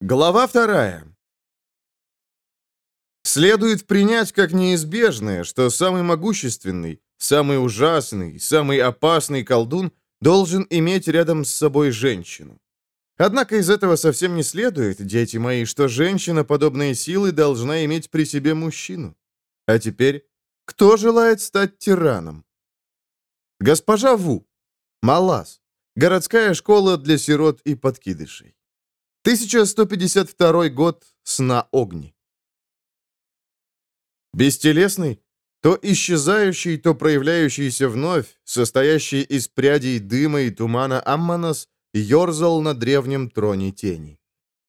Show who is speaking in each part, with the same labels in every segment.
Speaker 1: Глава вторая. Следует принять как неизбежное, что самый могущественный, самый ужасный, самый опасный колдун должен иметь рядом с собой женщину. Однако из этого совсем не следует, дети мои, что женщина подобной силы должна иметь при себе мужчину. А теперь, кто желает стать тираном? Госпожа Ву. Малас. Городская школа для сирот и подкидышей. 1152 год сна огни. Бестелесный, то исчезающий, то проявляющийся вновь, состоящий из прядей дыма и тумана Амманос, ерзал на древнем троне тени.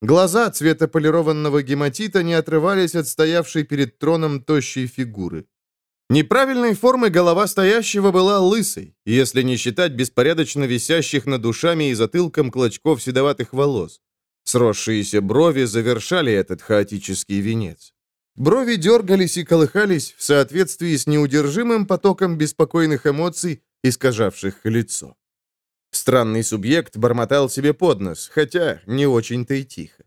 Speaker 1: Глаза цвета полированного гематита не отрывались от стоявшей перед троном тощей фигуры. Неправильной формы голова стоящего была лысой, если не считать беспорядочно висящих над душами и затылком клочков седоватых волос. Сросшиеся брови завершали этот хаотический венец. Брови дергались и колыхались в соответствии с неудержимым потоком беспокойных эмоций, искажавших лицо. Странный субъект бормотал себе под нос, хотя не очень-то и тихо.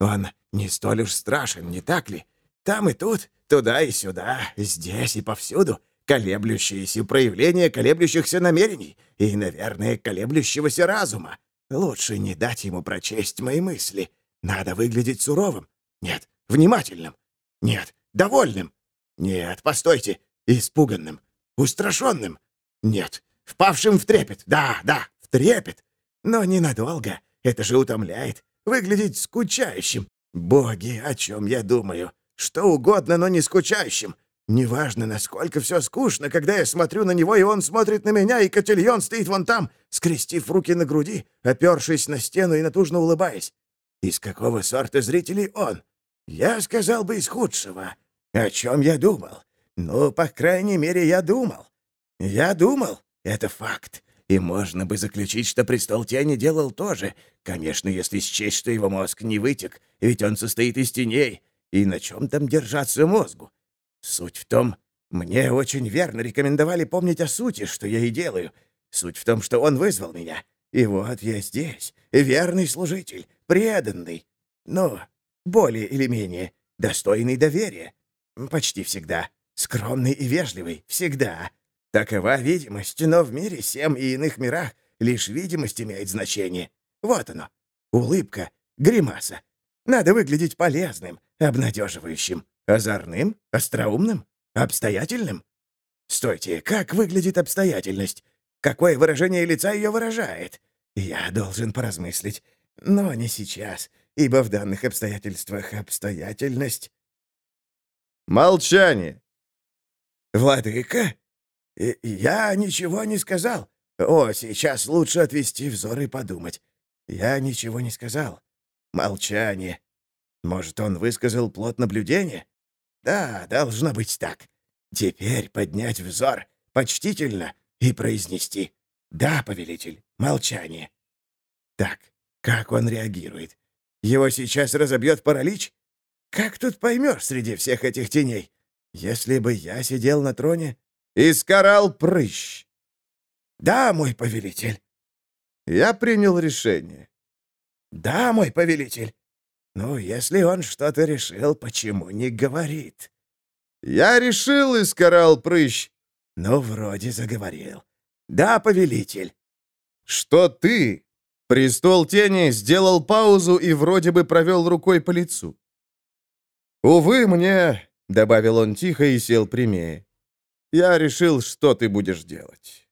Speaker 2: «Он не столь уж страшен, не так ли? Там и тут, туда и сюда, здесь и повсюду, колеблющиеся проявления колеблющихся намерений и, наверное, колеблющегося разума. Лучше не дать ему прочесть мои мысли. Надо выглядеть суровым. Нет, внимательным. Нет, довольным. Нет, постойте, испуганным. Устрашенным. Нет, впавшим в трепет. Да, да, в трепет. Но ненадолго. Это же утомляет. Выглядеть скучающим. Боги, о чем я думаю. Что угодно, но не скучающим. Неважно, насколько все скучно, когда я смотрю на него, и он смотрит на меня, и котельон стоит вон там, скрестив руки на груди, опершись на стену и натужно улыбаясь. Из какого сорта зрителей он? Я сказал бы из худшего. О чем я думал? Ну, по крайней мере, я думал. Я думал. Это факт. И можно бы заключить, что престол тени делал тоже. Конечно, если счесть, что его мозг не вытек, ведь он состоит из теней. И на чем там держаться мозгу? Суть в том, мне очень верно рекомендовали помнить о сути, что я и делаю. Суть в том, что он вызвал меня. И вот я здесь, верный служитель, преданный, но более или менее достойный доверия. Почти всегда. Скромный и вежливый. Всегда. Такова видимость, но в мире всем и иных мирах лишь видимость имеет значение. Вот оно. Улыбка, гримаса. Надо выглядеть полезным, обнадеживающим. Озорным? Остроумным? Обстоятельным? Стойте, как выглядит обстоятельность? Какое выражение лица ее выражает? Я должен поразмыслить. Но не сейчас, ибо в данных обстоятельствах обстоятельность...
Speaker 1: Молчание.
Speaker 2: Владыка? Я ничего не сказал. О, сейчас лучше отвести взор и подумать. Я ничего не сказал. Молчание. Может, он высказал плод наблюдения? Да, должно быть так. Теперь поднять взор почтительно и произнести «Да, повелитель, молчание». Так, как он реагирует? Его сейчас разобьет паралич? Как тут поймешь среди всех этих теней? Если бы я сидел на троне... Искарал прыщ. Да, мой повелитель.
Speaker 1: Я принял решение.
Speaker 2: Да, мой повелитель. «Ну, если он что-то решил, почему не говорит?»
Speaker 1: «Я решил, — искарал прыщ».
Speaker 2: «Ну, вроде заговорил. Да, повелитель».
Speaker 1: «Что ты?» Престол тени сделал паузу и вроде бы провел рукой по лицу. «Увы, мне...» — добавил он тихо и сел прямее. «Я решил, что ты будешь делать».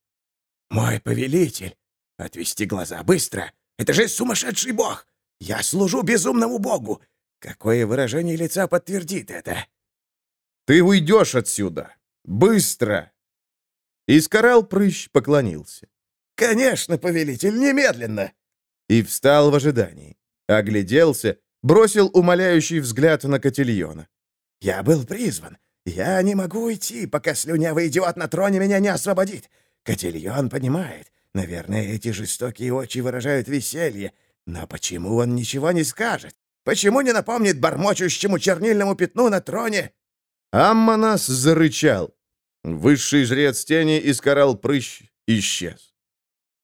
Speaker 2: «Мой повелитель!» «Отвести глаза, быстро! Это же сумасшедший бог! Я служу безумному богу! Какое выражение лица подтвердит это?»
Speaker 1: «Ты уйдешь отсюда! Быстро!» Искарал прыщ поклонился.
Speaker 2: «Конечно, повелитель, немедленно!»
Speaker 1: И встал в ожидании. Огляделся, бросил умоляющий взгляд на Котильона.
Speaker 2: «Я был призван. Я не могу уйти, пока слюнявый идиот на троне меня не освободит. Котильон понимает. Наверное, эти жестокие очи выражают веселье, но почему он ничего не скажет? Почему не напомнит бормочущему чернильному пятну на троне?
Speaker 1: Амманас зарычал. Высший жрец тени искорал прыщ, исчез.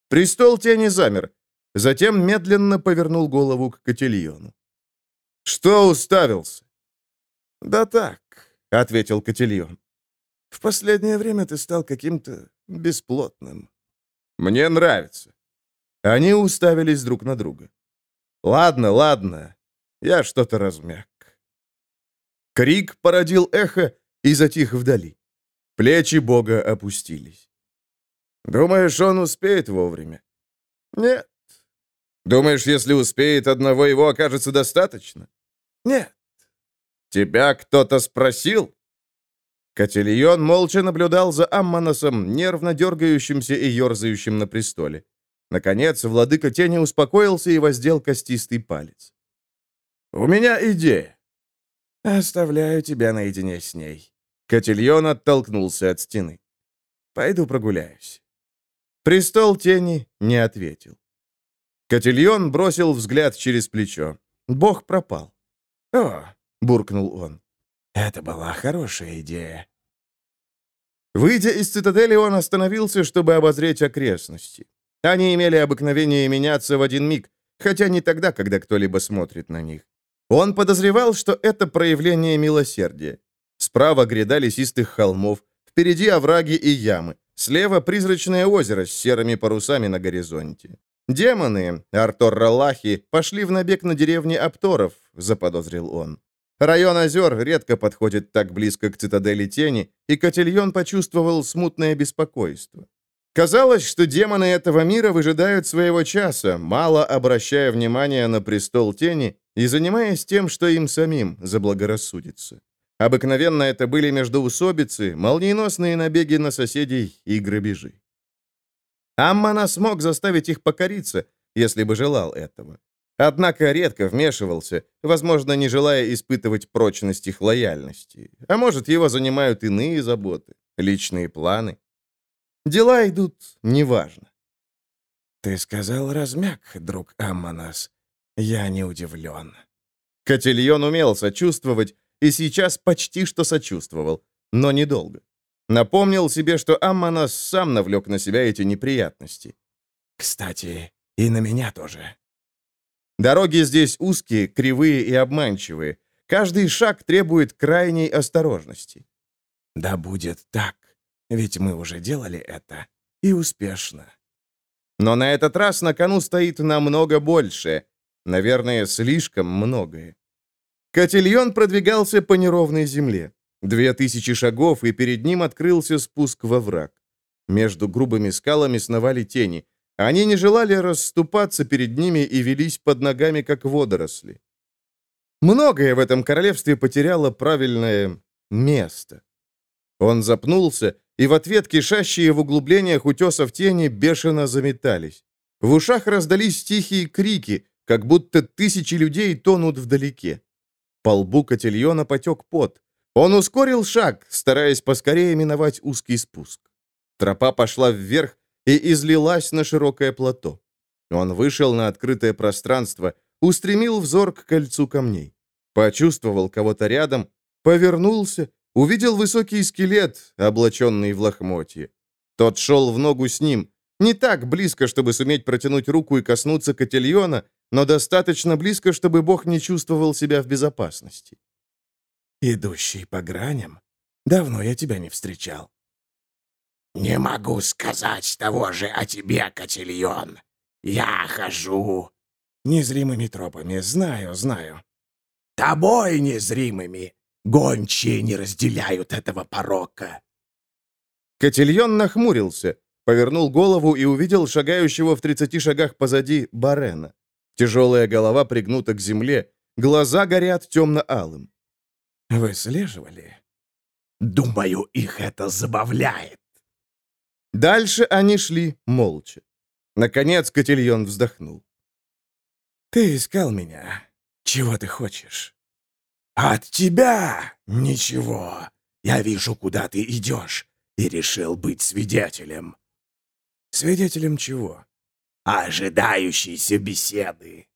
Speaker 1: Престол тени замер. Затем медленно повернул голову к Котельону. «Что уставился?»
Speaker 2: «Да так», — ответил Котельон. «В последнее время ты стал каким-то бесплотным».
Speaker 1: «Мне нравится». Они уставились друг на друга. «Ладно, ладно, я что-то размяк». Крик породил эхо и затих вдали. Плечи бога опустились.
Speaker 2: «Думаешь, он успеет вовремя?»
Speaker 1: «Нет». «Думаешь, если успеет, одного его окажется достаточно?»
Speaker 2: «Нет».
Speaker 1: «Тебя кто-то спросил?» Котельон молча наблюдал за Аммоносом, нервно дергающимся и ерзающим на престоле. Наконец, владыка тени успокоился и воздел костистый палец. «У меня идея».
Speaker 2: «Оставляю тебя наедине с ней».
Speaker 1: Котельон оттолкнулся от стены.
Speaker 2: «Пойду прогуляюсь».
Speaker 1: Престол тени не ответил. Котельон бросил взгляд через плечо. Бог пропал.
Speaker 2: «О!»
Speaker 1: — буркнул он.
Speaker 2: «Это была хорошая идея».
Speaker 1: Выйдя из цитадели, он остановился, чтобы обозреть окрестности. Они имели обыкновение меняться в один миг, хотя не тогда, когда кто-либо смотрит на них. Он подозревал, что это проявление милосердия. Справа гряда лесистых холмов, впереди овраги и ямы, слева призрачное озеро с серыми парусами на горизонте. Демоны, Артор-Ралахи, пошли в набег на деревни Апторов, заподозрил он. Район озер редко подходит так близко к цитадели тени, и Котельон почувствовал смутное беспокойство. Казалось, что демоны этого мира выжидают своего часа, мало обращая внимания на престол тени и занимаясь тем, что им самим заблагорассудится. Обыкновенно это были междоусобицы, молниеносные набеги на соседей и грабежи. Аммана смог заставить их покориться, если бы желал этого. Однако редко вмешивался, возможно, не желая испытывать прочность их лояльности. А может, его занимают иные заботы, личные планы. Дела идут неважно.
Speaker 2: «Ты сказал размяк, друг Амманас. Я не удивлен».
Speaker 1: Котельон умел сочувствовать, и сейчас почти что сочувствовал, но недолго. Напомнил себе, что Амманас сам навлек на себя эти неприятности.
Speaker 2: «Кстати, и на меня тоже».
Speaker 1: Дороги здесь узкие, кривые и обманчивые. Каждый шаг требует крайней осторожности.
Speaker 2: «Да будет так. Ведь мы уже делали это. И успешно.
Speaker 1: Но на этот раз на кону стоит намного больше. Наверное, слишком многое. Котельон продвигался по неровной земле. Две тысячи шагов, и перед ним открылся спуск во враг. Между грубыми скалами сновали тени. Они не желали расступаться перед ними и велись под ногами, как водоросли. Многое в этом королевстве потеряло правильное место. Он запнулся и в ответ кишащие в углублениях утесов тени бешено заметались. В ушах раздались тихие крики, как будто тысячи людей тонут вдалеке. По лбу Котельона потек пот. Он ускорил шаг, стараясь поскорее миновать узкий спуск. Тропа пошла вверх и излилась на широкое плато. Он вышел на открытое пространство, устремил взор к кольцу камней. Почувствовал кого-то рядом, повернулся Увидел высокий скелет, облаченный в лохмотье. Тот шел в ногу с ним, не так близко, чтобы суметь протянуть руку и коснуться котельона, но достаточно близко, чтобы Бог не чувствовал себя в безопасности.
Speaker 2: «Идущий по граням? Давно я тебя не встречал».
Speaker 3: «Не могу сказать того же о тебе, Котельон. Я хожу...»
Speaker 2: «Незримыми тропами, знаю, знаю».
Speaker 3: «Тобой незримыми, Гончие не разделяют этого порока».
Speaker 1: Котельон нахмурился, повернул голову и увидел шагающего в 30 шагах позади Барена. Тяжелая голова пригнута к земле, глаза горят темно-алым.
Speaker 2: «Вы слеживали?»
Speaker 3: «Думаю, их это забавляет».
Speaker 1: Дальше они шли молча. Наконец Котельон вздохнул.
Speaker 2: «Ты искал меня. Чего ты хочешь?»
Speaker 3: «От тебя ничего. Я вижу, куда ты идешь, и решил быть свидетелем».
Speaker 2: «Свидетелем чего?»
Speaker 3: «Ожидающейся беседы».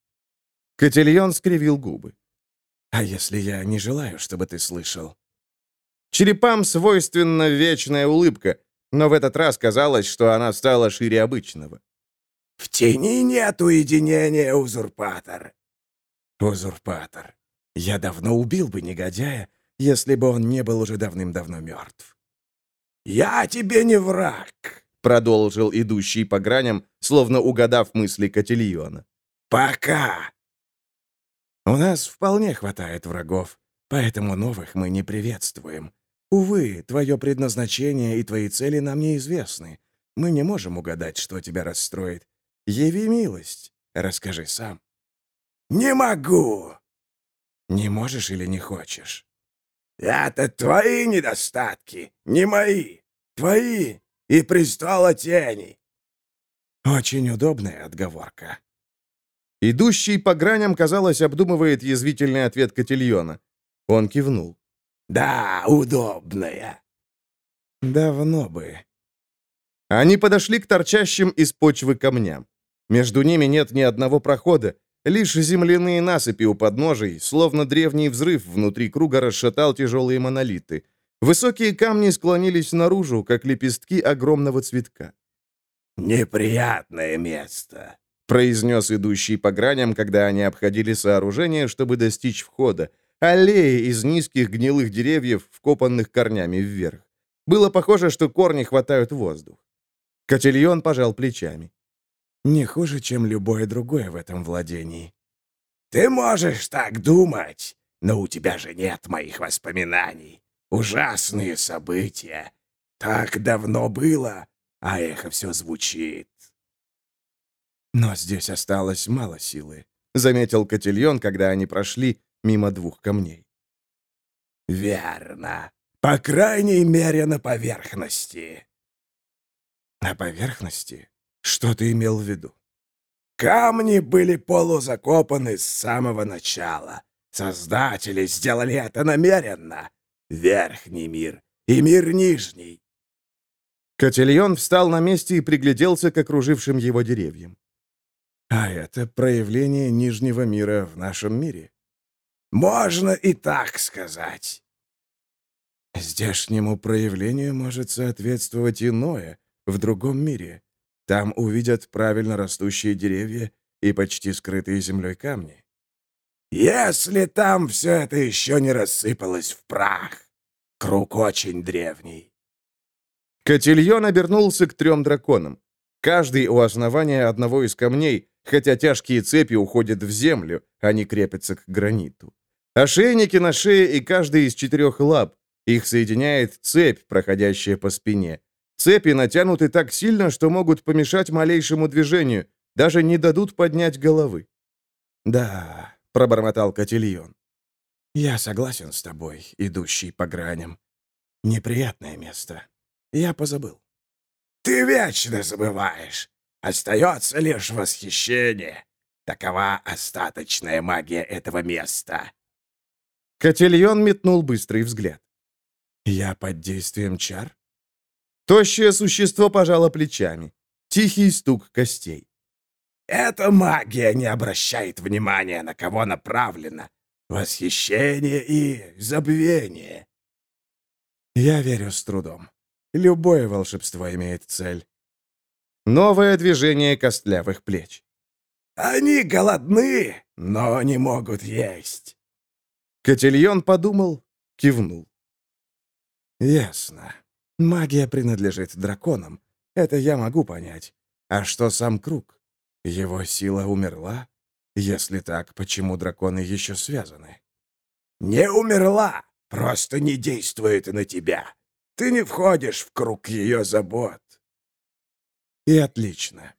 Speaker 1: Котельон скривил губы.
Speaker 2: «А если я не желаю, чтобы ты слышал?»
Speaker 1: Черепам свойственна вечная улыбка, но в этот раз казалось, что она стала шире обычного.
Speaker 3: «В тени нет уединения, узурпатор».
Speaker 2: «Узурпатор. Я давно убил бы негодяя, если бы он не был уже давным-давно мертв. «Я тебе не враг», — продолжил идущий по граням, словно угадав мысли Котильона. «Пока!» «У нас вполне хватает врагов, поэтому новых мы не приветствуем. Увы, твое предназначение и твои цели нам неизвестны. Мы не можем угадать, что тебя расстроит. Яви милость, расскажи сам». «Не могу!» «Не можешь или не хочешь?» «Это твои недостатки, не мои. Твои и престола тени». Очень удобная отговорка.
Speaker 1: Идущий по граням, казалось, обдумывает язвительный ответ Котильона. Он кивнул.
Speaker 2: «Да, удобная».
Speaker 1: «Давно бы». Они подошли к торчащим из почвы камням. Между ними нет ни одного прохода, лишь земляные насыпи у подножий, словно древний взрыв внутри круга расшатал тяжелые монолиты. Высокие камни склонились наружу, как лепестки огромного цветка.
Speaker 2: «Неприятное место», —
Speaker 1: произнес идущий по граням, когда они обходили сооружение, чтобы достичь входа. Аллеи из низких гнилых деревьев, вкопанных корнями вверх. Было похоже, что корни хватают воздух. Котельон пожал плечами.
Speaker 2: «Не хуже, чем любое другое в этом владении». «Ты можешь так думать, но у тебя же нет моих воспоминаний. Ужасные события. Так давно было, а эхо все звучит.
Speaker 1: Но здесь осталось мало силы, заметил Котельон, когда они прошли мимо двух камней.
Speaker 2: Верно. По крайней мере, на поверхности.
Speaker 1: На поверхности? Что ты имел в виду?
Speaker 2: Камни были полузакопаны с самого начала. Создатели сделали это намеренно верхний мир и мир нижний.
Speaker 1: Котельон встал на месте и пригляделся к окружившим его деревьям.
Speaker 2: А это проявление нижнего мира в нашем мире. Можно и так сказать.
Speaker 1: Здешнему проявлению может соответствовать иное, в другом мире. Там увидят правильно растущие деревья и почти скрытые землей камни.
Speaker 2: Если там все это еще не рассыпалось в прах. Круг очень древний.
Speaker 1: Котильон обернулся к трем драконам. Каждый у основания одного из камней, хотя тяжкие цепи уходят в землю, они крепятся к граниту. Ошейники на шее и каждый из четырех лап. Их соединяет цепь, проходящая по спине. Цепи натянуты так сильно, что могут помешать малейшему движению, даже не дадут поднять головы.
Speaker 2: «Да, — пробормотал Котильон. «Я согласен с тобой, идущий по граням. Неприятное место. Я позабыл». «Ты вечно забываешь. Остается лишь восхищение. Такова остаточная магия этого места».
Speaker 1: Котельон метнул быстрый взгляд.
Speaker 2: «Я под действием чар?»
Speaker 1: Тощее существо пожало плечами. Тихий стук костей.
Speaker 2: Эта магия не обращает внимания, на кого направлена. Восхищение и забвение.
Speaker 1: Я верю с трудом. Любое волшебство имеет цель.
Speaker 2: Новое движение костлявых плеч. Они голодны, но не могут есть.
Speaker 1: Котельон подумал, кивнул.
Speaker 2: Ясно. Магия принадлежит драконам. Это я могу понять. А что сам круг? Его сила умерла? Если так, почему драконы еще связаны? Не умерла, просто не действует на тебя. Ты не входишь в круг ее забот.
Speaker 1: И отлично.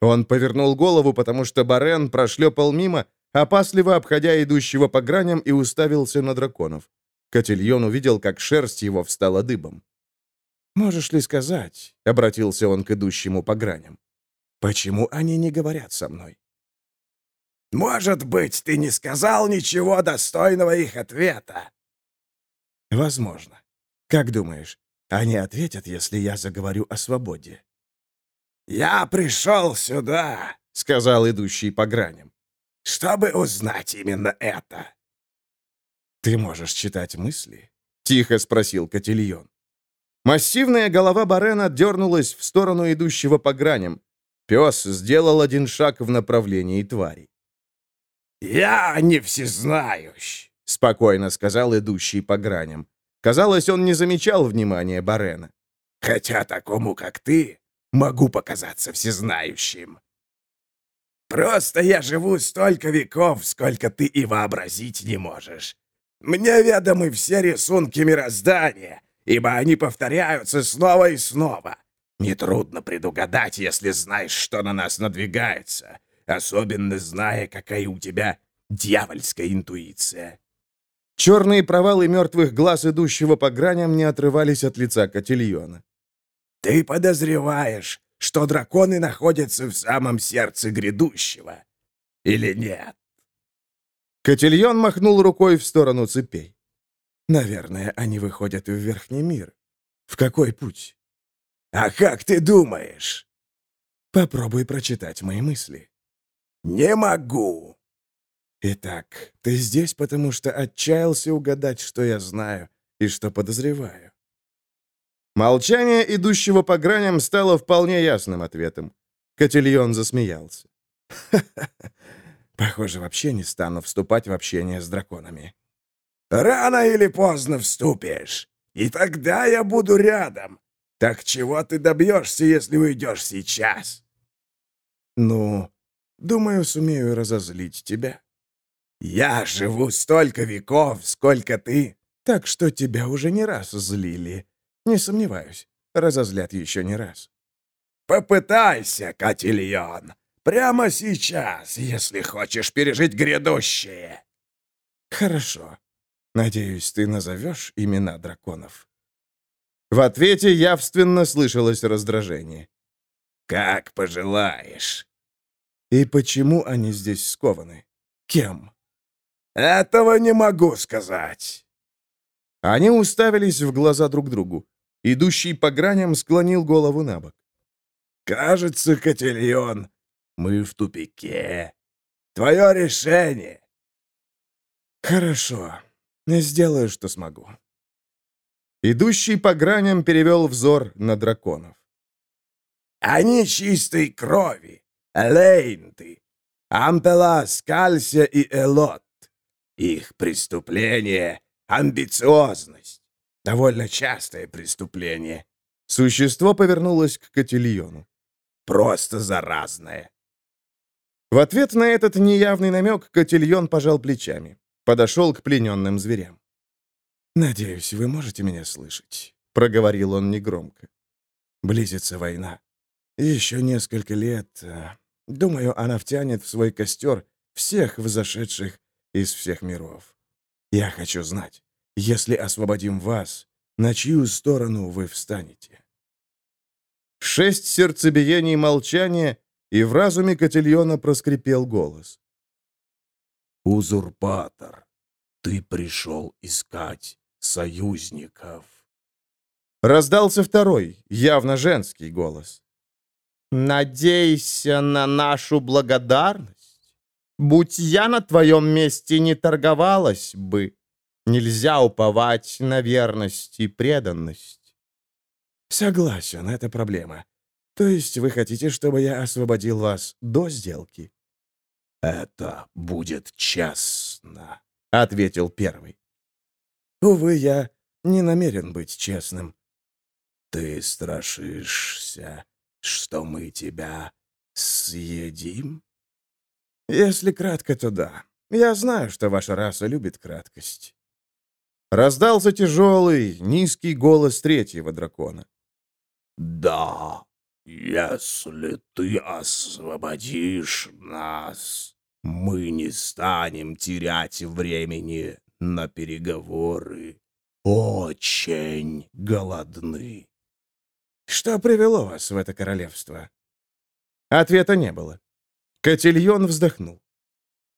Speaker 1: Он повернул голову, потому что Барен прошлепал мимо, опасливо обходя идущего по граням и уставился на драконов. Котельон увидел, как шерсть его встала дыбом. «Можешь ли сказать?» — обратился он к идущему по граням. Почему они не говорят со мной?
Speaker 2: Может быть, ты не сказал ничего достойного их ответа?
Speaker 1: Возможно. Как думаешь, они ответят, если я заговорю о свободе?
Speaker 2: Я пришел сюда, сказал идущий по граням, чтобы узнать именно это.
Speaker 1: Ты можешь читать мысли? Тихо спросил Котильон. Массивная голова Барена дернулась в сторону идущего по граням, Пес сделал один шаг в направлении твари.
Speaker 2: «Я не всезнающий»,
Speaker 1: спокойно сказал идущий по граням. Казалось, он не замечал внимания Барена.
Speaker 3: «Хотя такому, как ты, могу показаться всезнающим. Просто я живу столько веков, сколько ты и вообразить не можешь. Мне ведомы все рисунки мироздания, ибо они повторяются снова и снова. Нетрудно предугадать, если знаешь, что на нас надвигается, особенно зная, какая у тебя дьявольская интуиция.
Speaker 1: Черные провалы мертвых глаз, идущего по граням, не отрывались от лица Котильона.
Speaker 3: «Ты подозреваешь, что драконы находятся в самом сердце грядущего? Или нет?»
Speaker 1: Котильон махнул рукой в сторону цепей. «Наверное, они выходят в Верхний мир. В какой путь?»
Speaker 3: «А как ты думаешь?»
Speaker 1: «Попробуй прочитать мои мысли».
Speaker 3: «Не могу».
Speaker 1: «Итак, ты здесь, потому что отчаялся угадать, что я знаю и что подозреваю». Молчание идущего по граням стало вполне ясным ответом. Котильон засмеялся. Похоже, вообще не стану вступать в общение с драконами.
Speaker 3: «Рано или поздно вступишь, и тогда я буду рядом. Так чего ты добьешься, если уйдешь сейчас?»
Speaker 1: «Ну, думаю, сумею разозлить тебя».
Speaker 3: «Я живу столько веков, сколько ты,
Speaker 1: так что тебя уже не раз злили. Не сомневаюсь, разозлят еще не раз».
Speaker 3: «Попытайся, Катильон, прямо сейчас, если хочешь пережить грядущее».
Speaker 1: «Хорошо. Надеюсь, ты назовешь имена драконов». В ответе явственно слышалось раздражение.
Speaker 3: «Как пожелаешь».
Speaker 1: «И почему они здесь скованы? Кем?»
Speaker 3: «Этого не могу сказать».
Speaker 1: Они уставились в глаза друг другу. Идущий по граням склонил голову на бок.
Speaker 3: «Кажется, Котельон, мы в тупике. Твое решение».
Speaker 1: «Хорошо. Сделаю, что смогу». Идущий по граням перевел взор на драконов.
Speaker 3: «Они чистой крови, Лейнты, Ампелас, Калься и Элот. Их преступление — амбициозность. Довольно частое преступление.
Speaker 1: Существо повернулось к Котильону.
Speaker 3: Просто заразное.
Speaker 1: В ответ на этот неявный намек Котильон пожал плечами. Подошел к плененным зверям. «Надеюсь, вы можете меня слышать», — проговорил он негромко. «Близится война. Еще несколько лет. Э, думаю, она втянет в свой костер всех взошедших из всех миров. Я хочу знать, если освободим вас, на чью сторону вы встанете?» Шесть сердцебиений молчания, и в разуме Котильона проскрипел голос.
Speaker 3: «Узурпатор, ты пришел искать союзников».
Speaker 1: Раздался второй, явно женский голос.
Speaker 4: «Надейся на нашу благодарность. Будь я на твоем месте, не торговалась бы. Нельзя уповать на верность и преданность».
Speaker 1: «Согласен, это проблема. То есть вы хотите, чтобы я освободил вас до сделки?»
Speaker 3: «Это будет честно», —
Speaker 1: ответил первый. Увы, я не намерен быть честным.
Speaker 3: Ты страшишься, что мы тебя съедим?
Speaker 1: Если кратко, то да. Я знаю, что ваша раса любит краткость. Раздался тяжелый, низкий голос третьего дракона.
Speaker 3: «Да, если ты освободишь нас, мы не станем терять времени на переговоры. Очень голодны.
Speaker 1: Что привело вас в это королевство? Ответа не было. Котильон вздохнул.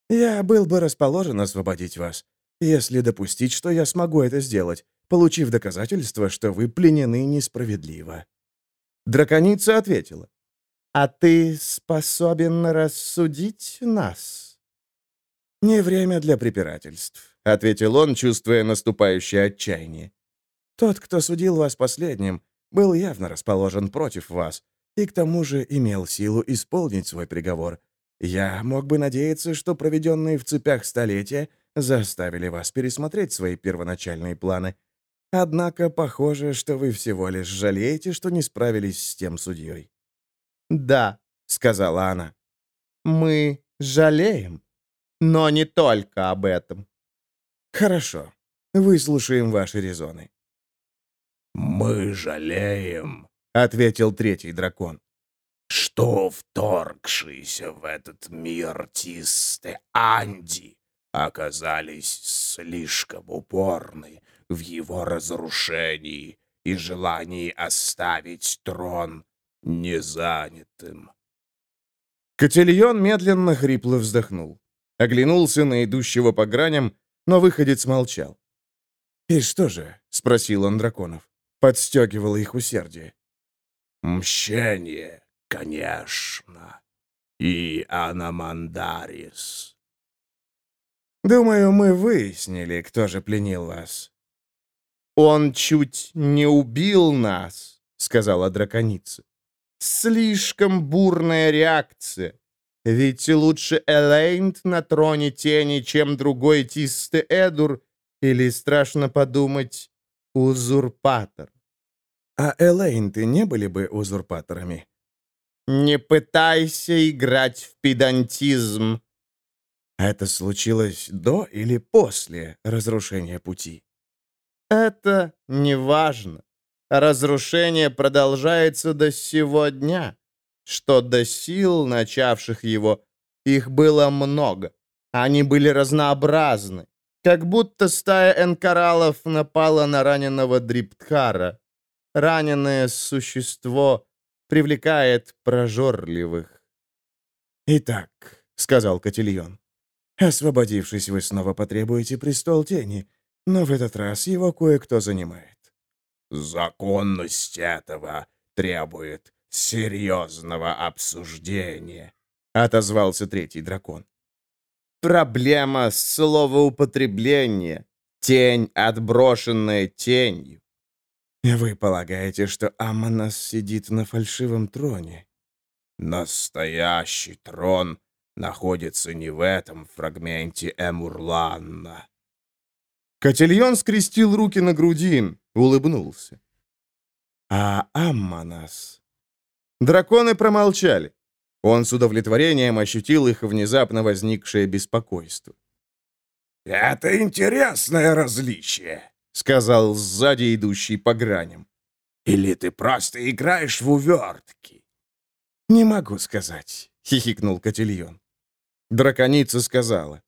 Speaker 1: Я был бы расположен освободить вас, если допустить, что я смогу это сделать, получив доказательство, что вы пленены несправедливо. Драконица ответила. «А ты способен рассудить нас?» «Не время для препирательств. — ответил он, чувствуя наступающее отчаяние. «Тот, кто судил вас последним, был явно расположен против вас и к тому же имел силу исполнить свой приговор. Я мог бы надеяться, что проведенные в цепях столетия
Speaker 2: заставили вас пересмотреть свои первоначальные планы. Однако похоже, что вы всего лишь жалеете, что не справились с тем судьей».
Speaker 4: «Да», — сказала она, — «мы жалеем, но не только об этом».
Speaker 2: «Хорошо, выслушаем ваши резоны».
Speaker 3: «Мы жалеем», —
Speaker 2: ответил третий дракон,
Speaker 3: «что вторгшиеся в этот мир Тисте Анди оказались слишком упорны в его разрушении и желании оставить трон незанятым».
Speaker 2: Котельон медленно хрипло вздохнул. Оглянулся на идущего по граням, но выходец молчал. «И что же?» — спросил он драконов. Подстегивало их усердие.
Speaker 3: «Мщение, конечно. И Анамандарис».
Speaker 2: «Думаю, мы выяснили, кто же пленил вас».
Speaker 4: «Он чуть не убил нас», — сказала драконица. «Слишком бурная реакция. Ведь лучше Элейнт на троне тени, чем другой Тисте Эдур, или, страшно подумать, узурпатор.
Speaker 2: А Элейнты не были бы узурпаторами?
Speaker 4: Не пытайся играть в педантизм.
Speaker 2: Это случилось до или после разрушения пути?
Speaker 4: Это не важно. Разрушение продолжается до сего дня. Что до сил, начавших его, их было много. Они были разнообразны. Как будто стая энкаралов напала на раненого Дриптхара. Раненое существо привлекает прожорливых.
Speaker 2: «Итак», — сказал Котильон, — «освободившись, вы снова потребуете престол тени, но в этот раз его кое-кто занимает».
Speaker 3: «Законность этого требует серьезного обсуждения», —
Speaker 2: отозвался третий дракон.
Speaker 4: Проблема словоупотребления. Тень, отброшенная тенью.
Speaker 2: Вы полагаете, что Аманас сидит на фальшивом троне?
Speaker 3: Настоящий трон находится не в этом фрагменте Эмурланна.
Speaker 2: Котельон скрестил руки на груди, улыбнулся. А Амманас? Драконы промолчали. Он с удовлетворением ощутил их внезапно возникшее беспокойство.
Speaker 3: «Это интересное различие», —
Speaker 2: сказал сзади идущий по граням.
Speaker 3: «Или ты просто играешь в увертки?»
Speaker 2: «Не могу сказать», — хихикнул Котильон. Драконица сказала.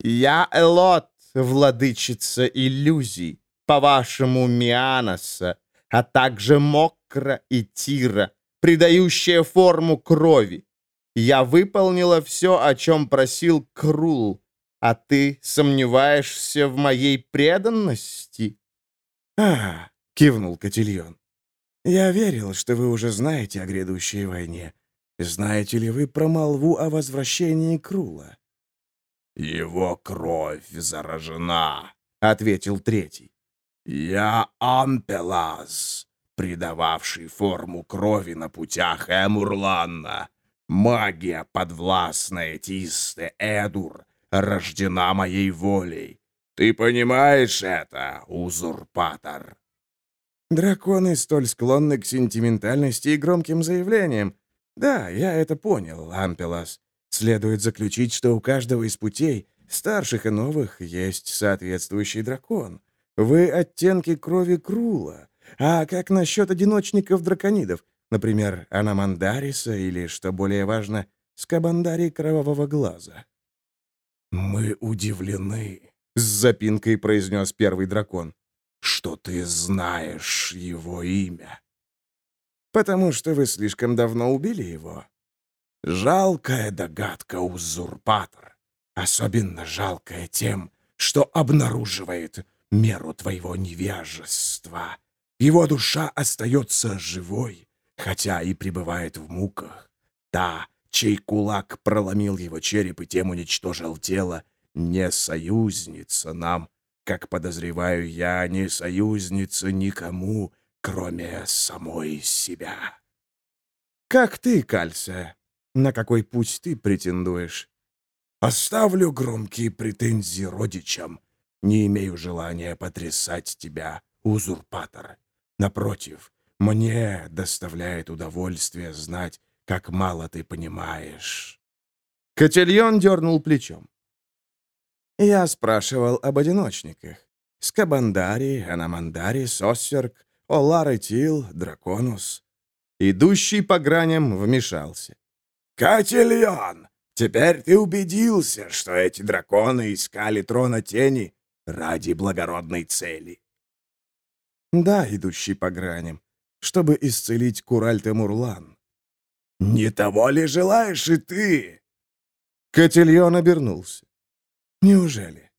Speaker 4: «Я Элот, владычица иллюзий, по-вашему Мианоса, а также Мокра и Тира, придающая форму крови. Я выполнила все, о чем просил Крул, а ты сомневаешься в моей преданности?»
Speaker 2: «А, — кивнул Котильон, — я верил, что вы уже знаете о грядущей войне. Знаете ли вы про молву о возвращении Крула?»
Speaker 3: «Его кровь заражена», —
Speaker 2: ответил третий.
Speaker 3: «Я Ампелаз, придававший форму крови на путях Эмурланна. Магия, подвластная Тисте Эдур, рождена моей волей. Ты понимаешь это, узурпатор?»
Speaker 2: Драконы столь склонны к сентиментальности и громким заявлениям. Да, я это понял, Ампелас. Следует заключить, что у каждого из путей, старших и новых, есть соответствующий дракон. Вы оттенки крови Крула. А как насчет одиночников-драконидов? Например, Анамандариса или, что более важно, Скабандари Кровавого Глаза?
Speaker 3: «Мы удивлены», —
Speaker 2: с запинкой произнес первый дракон,
Speaker 3: «что ты знаешь его имя».
Speaker 2: «Потому что вы слишком давно убили его».
Speaker 3: «Жалкая догадка, узурпатор. Особенно жалкая тем, что обнаруживает меру твоего невежества. Его душа остается живой, хотя и пребывает в муках. Та, чей кулак проломил его череп и тем уничтожил тело, не союзница нам, как подозреваю я, не союзница никому, кроме самой себя.
Speaker 2: Как ты, Кальса? На какой путь ты претендуешь?
Speaker 3: Оставлю громкие претензии родичам. Не имею желания потрясать тебя, узурпатор. Напротив, мне доставляет удовольствие знать, как мало ты понимаешь».
Speaker 4: Котельон дернул плечом. Я спрашивал об одиночниках. Скабандари, Анамандари, Соссерк, Олар Тил, Драконус. Идущий по граням вмешался.
Speaker 3: «Котельон, теперь ты убедился, что эти драконы искали трона тени ради благородной цели».
Speaker 4: «Да, идущий по граням, чтобы исцелить Кураль-Темурлан».
Speaker 3: «Не того ли желаешь и ты?»
Speaker 4: Котельон обернулся. «Неужели?»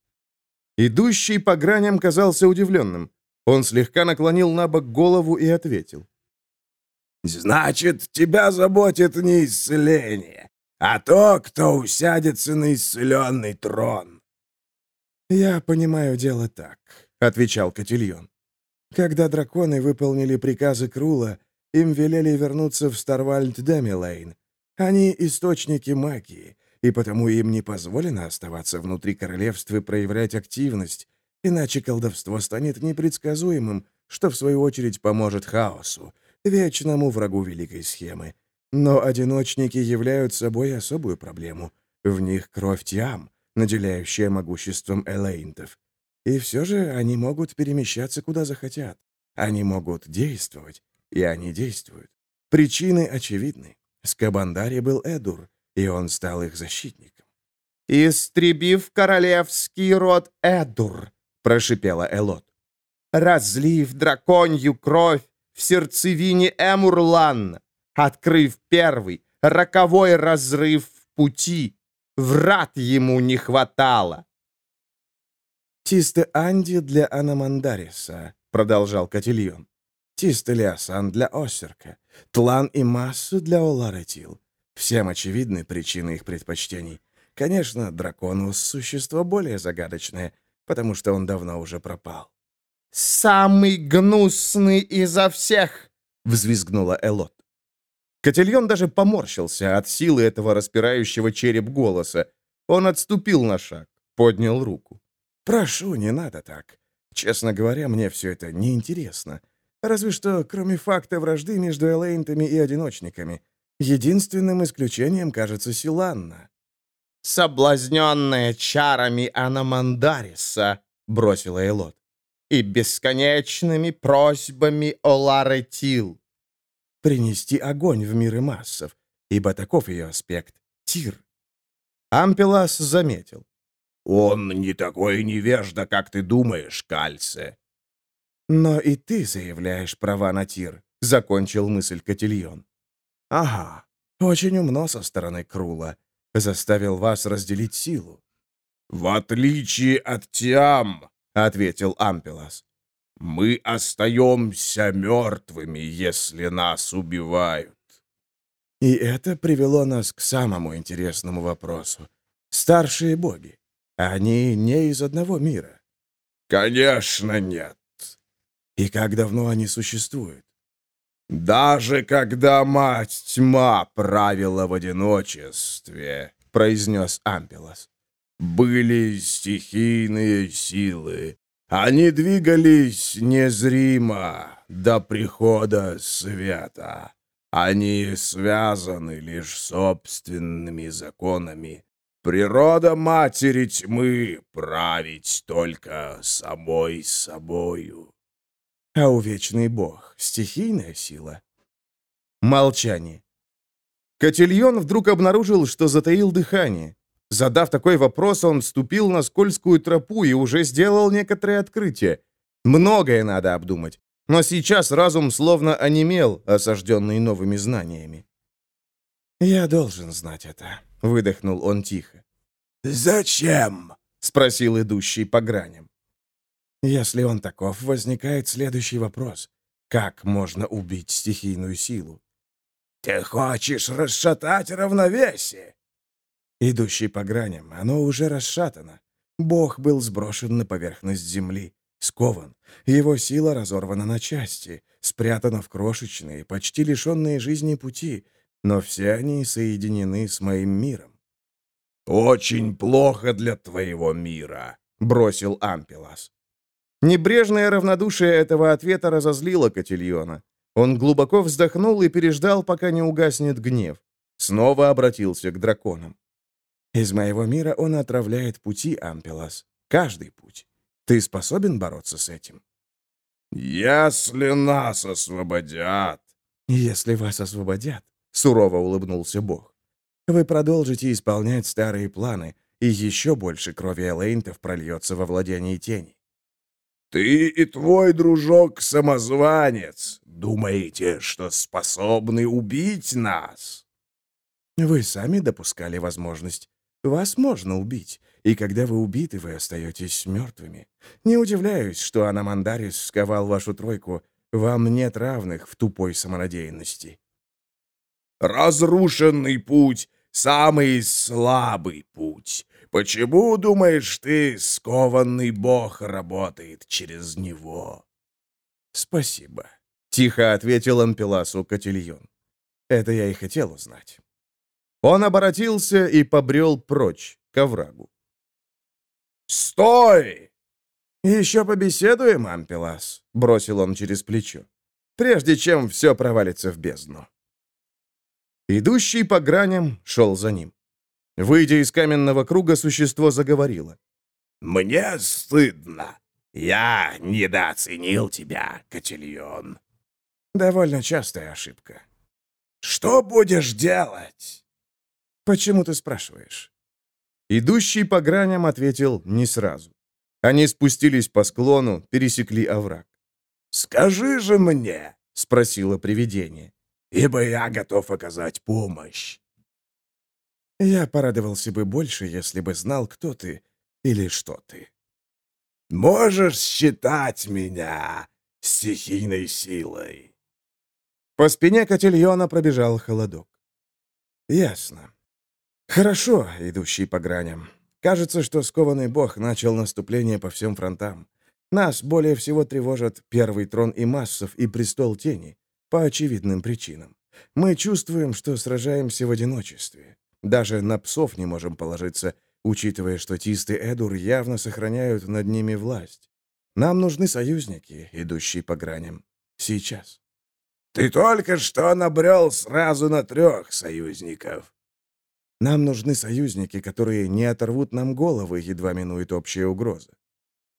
Speaker 4: Идущий по граням казался удивленным. Он слегка наклонил на бок голову и ответил.
Speaker 3: «Значит, тебя заботит не исцеление, а то, кто усядется на исцеленный трон».
Speaker 4: «Я понимаю дело так», — отвечал Котильон. «Когда драконы выполнили приказы Крула, им велели вернуться в Старвальд-Демилейн. Они источники магии, и потому им не позволено оставаться внутри королевства и проявлять активность, иначе колдовство станет непредсказуемым, что в свою очередь поможет хаосу, вечному врагу великой схемы. Но одиночники являют собой особую проблему. В них кровь Тиам, наделяющая могуществом элейнтов. И все же они могут перемещаться куда захотят. Они могут действовать, и они действуют. Причины очевидны. Скабандари был Эдур, и он стал их защитником. «Истребив королевский род Эдур», — прошипела Элот, «разлив драконью кровь в сердцевине Эмурлан, открыв первый, роковой разрыв в пути, врат ему не хватало». «Тисте Анди для Анамандариса», — продолжал Котильон. «Тисте Лиасан для Осерка, Тлан и Массу для Оларетил, Всем очевидны причины их предпочтений. Конечно, Драконус — существо более загадочное, потому что он давно уже пропал. «Самый гнусный изо всех!» — взвизгнула Элот. Котельон даже поморщился от силы этого распирающего череп голоса. Он отступил на шаг, поднял руку. «Прошу, не надо так. Честно говоря, мне все это неинтересно. Разве что, кроме факта вражды между элейнтами и одиночниками. Единственным исключением кажется Силанна. «Соблазненная чарами Анамандариса», — бросила Элот, «и бесконечными просьбами Олары Тил. Принести огонь в миры массов, ибо таков ее аспект — Тир». Ампелас заметил.
Speaker 3: «Он не такой невежда, как ты думаешь, Кальце».
Speaker 4: «Но и ты заявляешь права на Тир», — закончил мысль Котильон. «Ага, очень умно со стороны Крула. Заставил вас разделить силу».
Speaker 3: «В отличие от Тиам», — ответил Ампелас, — «мы остаемся мертвыми, если нас убивают».
Speaker 4: И это привело нас к самому интересному вопросу. Старшие боги. Они не из одного мира.
Speaker 3: Конечно, нет.
Speaker 4: И как давно они существуют?
Speaker 3: «Даже когда мать тьма правила в одиночестве», — произнес Ампелос, — «были стихийные силы. Они двигались незримо до прихода света. Они связаны лишь собственными законами. Природа матери тьмы править только самой собою».
Speaker 4: А у вечный бог — стихийная сила. Молчание. Котельон вдруг обнаружил, что затаил дыхание. Задав такой вопрос, он вступил на скользкую тропу и уже сделал некоторые открытия. Многое надо обдумать. Но сейчас разум словно онемел, осажденный новыми знаниями. «Я должен знать это», — выдохнул он тихо.
Speaker 3: «Зачем?»
Speaker 4: — спросил идущий по граням. Если он таков, возникает следующий вопрос. Как можно убить стихийную силу?
Speaker 3: «Ты хочешь расшатать равновесие?»
Speaker 4: Идущий по граням, оно уже расшатано. Бог был сброшен на поверхность земли, скован. Его сила разорвана на части, спрятана в крошечные, почти лишенные жизни пути, но все они соединены с моим миром.
Speaker 3: «Очень плохо для твоего мира», — бросил Ампелас.
Speaker 1: Небрежное равнодушие этого ответа разозлило Котильона. Он глубоко вздохнул и переждал, пока не угаснет гнев. Снова обратился к драконам. «Из моего мира он отравляет пути, Ампелас. Каждый путь. Ты способен бороться с этим?»
Speaker 3: «Если нас освободят...»
Speaker 1: «Если вас освободят», — сурово улыбнулся Бог, «вы продолжите исполнять старые планы, и еще больше крови Элейнтов прольется во владении тени.
Speaker 3: «Ты и твой дружок-самозванец думаете, что способны убить нас?»
Speaker 1: «Вы сами допускали возможность. Вас можно убить, и когда вы убиты, вы остаетесь мертвыми. Не удивляюсь, что Анамандарис сковал вашу тройку. Вам нет равных в тупой самонадеянности».
Speaker 3: «Разрушенный путь — самый слабый путь. Почему, думаешь ты, скованный бог работает через него?»
Speaker 1: «Спасибо», — тихо ответил Ампеласу Котильон. «Это я и хотел узнать». Он обратился и побрел прочь, к оврагу.
Speaker 3: «Стой!»
Speaker 1: «Еще побеседуем, Ампелас», — бросил он через плечо, «прежде чем все провалится в бездну». Идущий по граням шел за ним. Выйдя из каменного круга, существо заговорило.
Speaker 3: «Мне стыдно. Я недооценил тебя, Котельон».
Speaker 1: «Довольно частая ошибка».
Speaker 3: «Что будешь делать?»
Speaker 1: «Почему ты спрашиваешь?» Идущий по граням ответил не сразу. Они спустились по склону, пересекли овраг.
Speaker 3: «Скажи же мне», —
Speaker 1: спросило привидение, —
Speaker 3: «ибо я готов оказать помощь».
Speaker 1: Я порадовался бы больше, если бы знал, кто ты или что ты.
Speaker 3: Можешь считать меня стихийной силой.
Speaker 1: По спине Котельона пробежал холодок. Ясно. Хорошо, идущий по граням. Кажется, что скованный бог начал наступление по всем фронтам. Нас более всего тревожат первый трон и массов и престол тени, по очевидным причинам. Мы чувствуем, что сражаемся в одиночестве. Даже на псов не можем положиться, учитывая, что Тисты Эдур явно сохраняют над ними власть. Нам нужны союзники, идущие по граням. Сейчас.
Speaker 3: Ты только что набрел сразу на трех союзников.
Speaker 1: Нам нужны союзники, которые не оторвут нам головы, едва минует общая угроза.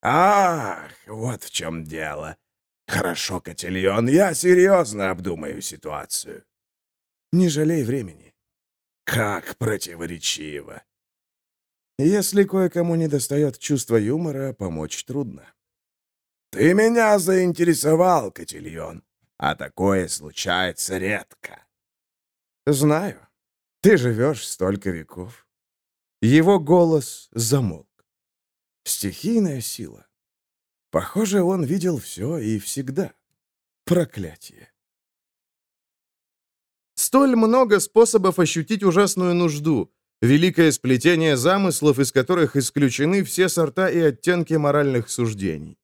Speaker 3: Ах, вот в чем дело. Хорошо, Котельон, я серьезно обдумаю ситуацию.
Speaker 1: Не жалей времени.
Speaker 3: Как противоречиво.
Speaker 1: Если кое-кому не достает чувства юмора, помочь трудно.
Speaker 3: Ты меня заинтересовал, Котильон, а такое случается редко.
Speaker 1: Знаю. Ты живешь столько веков. Его голос замолк. Стихийная сила. Похоже, он видел все и всегда. Проклятие. Столь много способов ощутить ужасную нужду, великое сплетение замыслов, из которых исключены все сорта и оттенки моральных суждений.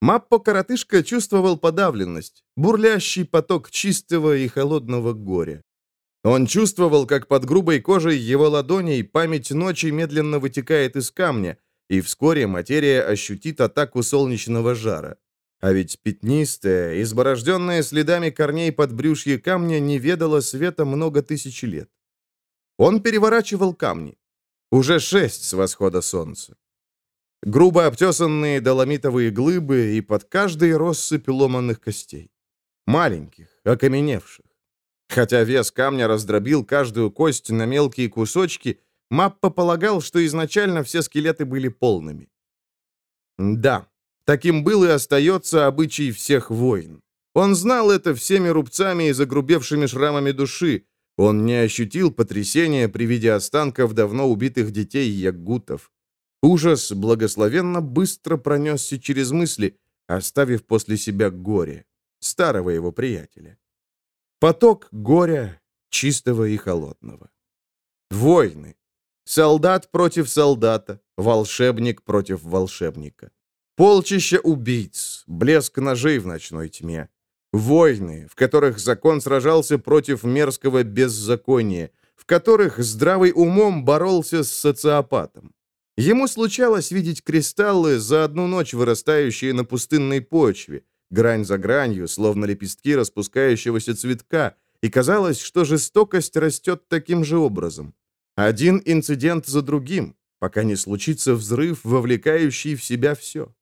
Speaker 1: Маппо-коротышка чувствовал подавленность, бурлящий поток чистого и холодного горя. Он чувствовал, как под грубой кожей его ладоней память ночи медленно вытекает из камня, и вскоре материя ощутит атаку солнечного жара. А ведь пятнистая, изборожденная следами корней подбрюшье камня не ведала света много тысяч лет. Он переворачивал камни. Уже шесть с восхода солнца. Грубо обтесанные доломитовые глыбы и под каждой россыпь ломанных костей. Маленьких, окаменевших. Хотя вес камня раздробил каждую кость на мелкие кусочки, Маппа полагал, что изначально все скелеты были полными. Да, Таким был и остается обычай всех войн. Он знал это всеми рубцами и загрубевшими шрамами души. Он не ощутил потрясения при виде останков давно убитых детей ягутов. Ужас благословенно быстро пронесся через мысли, оставив после себя горе, старого его приятеля. Поток горя, чистого и холодного. Войны. Солдат против солдата, волшебник против волшебника. Полчища убийц, блеск ножей в ночной тьме. Войны, в которых закон сражался против мерзкого беззакония, в которых здравый умом боролся с социопатом. Ему случалось видеть кристаллы за одну ночь, вырастающие на пустынной почве, грань за гранью, словно лепестки распускающегося цветка, и казалось, что жестокость растет таким же образом. Один инцидент за другим, пока не случится взрыв, вовлекающий в себя все.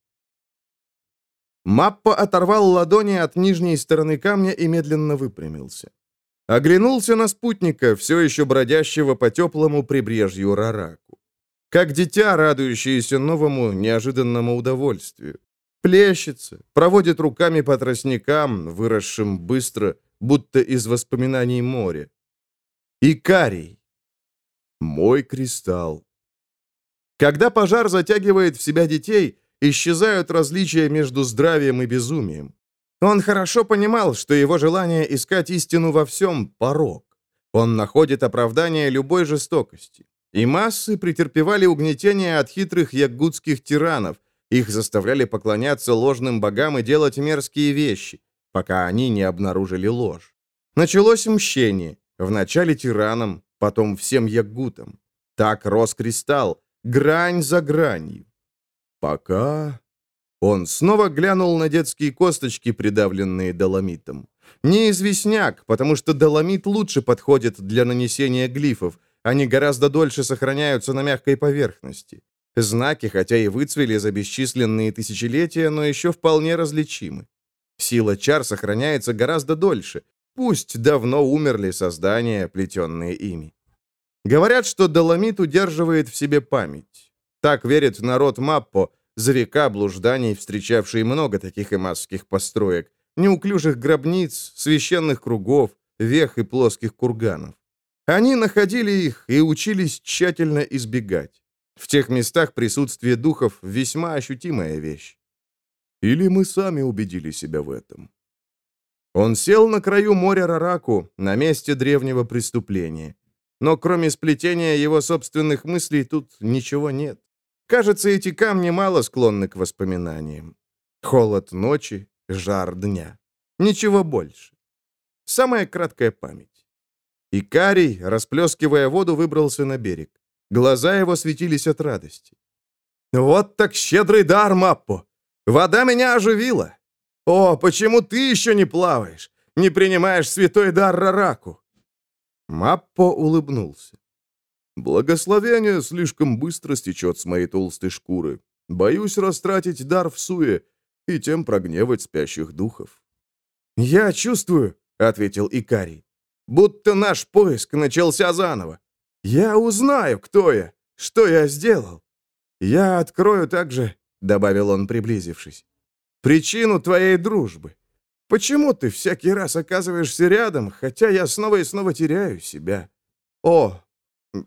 Speaker 1: Маппа оторвал ладони от нижней стороны камня и медленно выпрямился. Оглянулся на спутника, все еще бродящего по теплому прибрежью Рараку. Как дитя, радующееся новому неожиданному удовольствию. Плещется, проводит руками по тростникам, выросшим быстро, будто из воспоминаний моря. Икарий. Мой кристалл. Когда пожар затягивает в себя детей, исчезают различия между здравием и безумием. Он хорошо понимал, что его желание искать истину во всем – порог. Он находит оправдание любой жестокости. И массы претерпевали угнетение от хитрых ягудских тиранов, их заставляли поклоняться ложным богам и делать мерзкие вещи, пока они не обнаружили ложь. Началось мщение, вначале тиранам, потом всем ягутам. Так рос кристалл, грань за гранью. Пока... Он снова глянул на детские косточки, придавленные доломитом. Не известняк, потому что доломит лучше подходит для нанесения глифов, они гораздо дольше сохраняются на мягкой поверхности. Знаки, хотя и выцвели за бесчисленные тысячелетия, но еще вполне различимы. Сила чар сохраняется гораздо дольше. Пусть давно умерли создания, плетенные ими. Говорят, что доломит удерживает в себе память. Так верит народ Маппо, за века блужданий, встречавший много таких эмасских построек, неуклюжих гробниц, священных кругов, вех и плоских курганов. Они находили их и учились тщательно избегать. В тех местах присутствие духов – весьма ощутимая вещь. Или мы сами убедили себя в этом? Он сел на краю моря Рараку, на месте древнего преступления. Но кроме сплетения его собственных мыслей тут ничего нет. Кажется, эти камни мало склонны к воспоминаниям. Холод ночи, жар дня. Ничего больше. Самая краткая память. Икарий, расплескивая воду, выбрался на берег. Глаза его светились от радости. «Вот так щедрый дар, Маппо! Вода меня оживила! О, почему ты еще не плаваешь? Не принимаешь святой дар Рараку?» Маппо улыбнулся. Благословение слишком быстро стечет с моей толстой шкуры. Боюсь растратить дар в суе и тем прогневать спящих духов. «Я чувствую», — ответил Икарий, — «будто наш поиск начался заново. Я узнаю, кто я, что я сделал. Я открою также», — добавил он, приблизившись, — «причину твоей дружбы. Почему ты всякий раз оказываешься рядом, хотя я снова и снова теряю себя? О,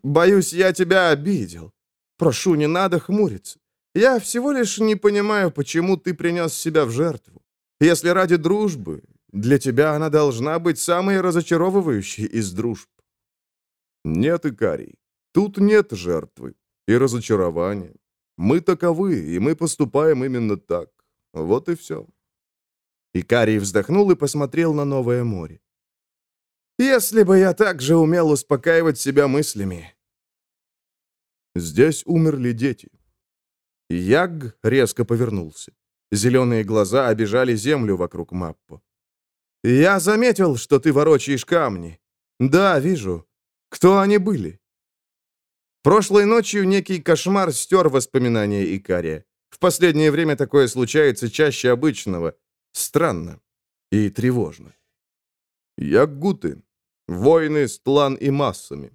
Speaker 1: Боюсь, я тебя обидел. Прошу, не надо хмуриться. Я всего лишь не понимаю, почему ты принес себя в жертву. Если ради дружбы, для тебя она должна быть самой разочаровывающей из дружб. Нет, Икарий, тут нет жертвы и разочарования. Мы таковы, и мы поступаем именно так. Вот и все. Икарий вздохнул и посмотрел на новое море. Если бы я также умел успокаивать себя мыслями. Здесь умерли дети. Яг резко повернулся. Зеленые глаза обижали землю вокруг Маппо. «Я заметил, что ты ворочаешь камни. Да, вижу. Кто они были?» Прошлой ночью некий кошмар стер воспоминания Икария. В последнее время такое случается чаще обычного. Странно и тревожно. Ягуты. Войны с тлан и массами.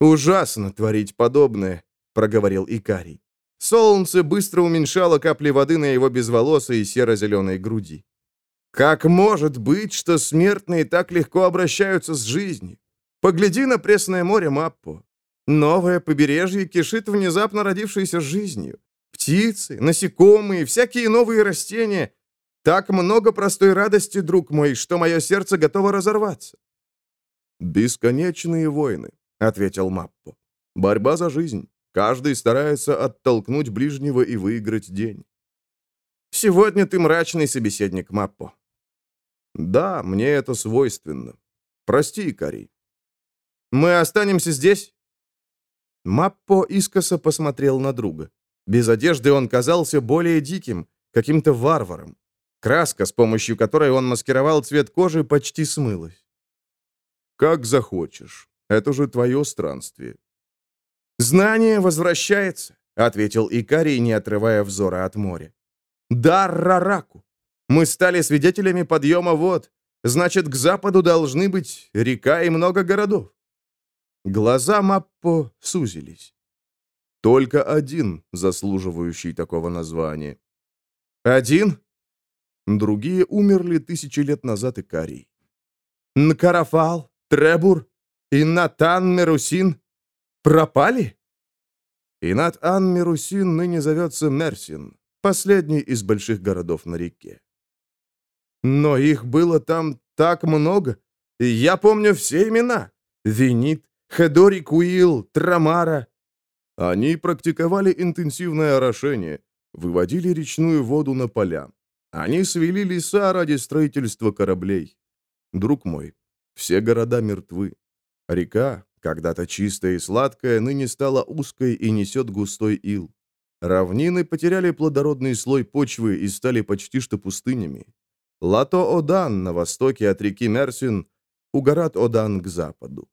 Speaker 1: «Ужасно творить подобное», — проговорил Икарий. Солнце быстро уменьшало капли воды на его безволосой серо-зеленой груди. «Как может быть, что смертные так легко обращаются с жизнью? Погляди на пресное море Маппо. Новое побережье кишит внезапно родившейся жизнью. Птицы, насекомые, всякие новые растения. Так много простой радости, друг мой, что мое сердце готово разорваться. «Бесконечные войны», — ответил Маппо. «Борьба за жизнь. Каждый старается оттолкнуть ближнего и выиграть день». «Сегодня ты мрачный собеседник, Маппо». «Да, мне это свойственно. Прости, Кари». Мы останемся здесь?» Маппо искоса посмотрел на друга. Без одежды он казался более диким, каким-то варваром. Краска, с помощью которой он маскировал цвет кожи, почти смылась. «Как захочешь. Это же твое странствие». «Знание возвращается», — ответил Икарий, не отрывая взора от моря. «Дар Рараку. Мы стали свидетелями подъема вод. Значит, к западу должны быть река и много городов». Глаза Маппо сузились. Только один, заслуживающий такого названия. Один? Другие умерли тысячи лет назад и Карий. Нкарафал, Требур и Натан Мерусин пропали? И Натан Мерусин ныне зовется Мерсин, последний из больших городов на реке. Но их было там так много, я помню все имена. Винит, Хедори Куил, Трамара, они практиковали интенсивное орошение, выводили речную воду на поля. Они свели леса ради строительства кораблей. Друг мой, все города мертвы. Река, когда-то чистая и сладкая, ныне стала узкой и несет густой ил. Равнины потеряли плодородный слой почвы и стали почти что пустынями. Лато-Одан на востоке от реки Мерсин, Угарат-Одан к западу.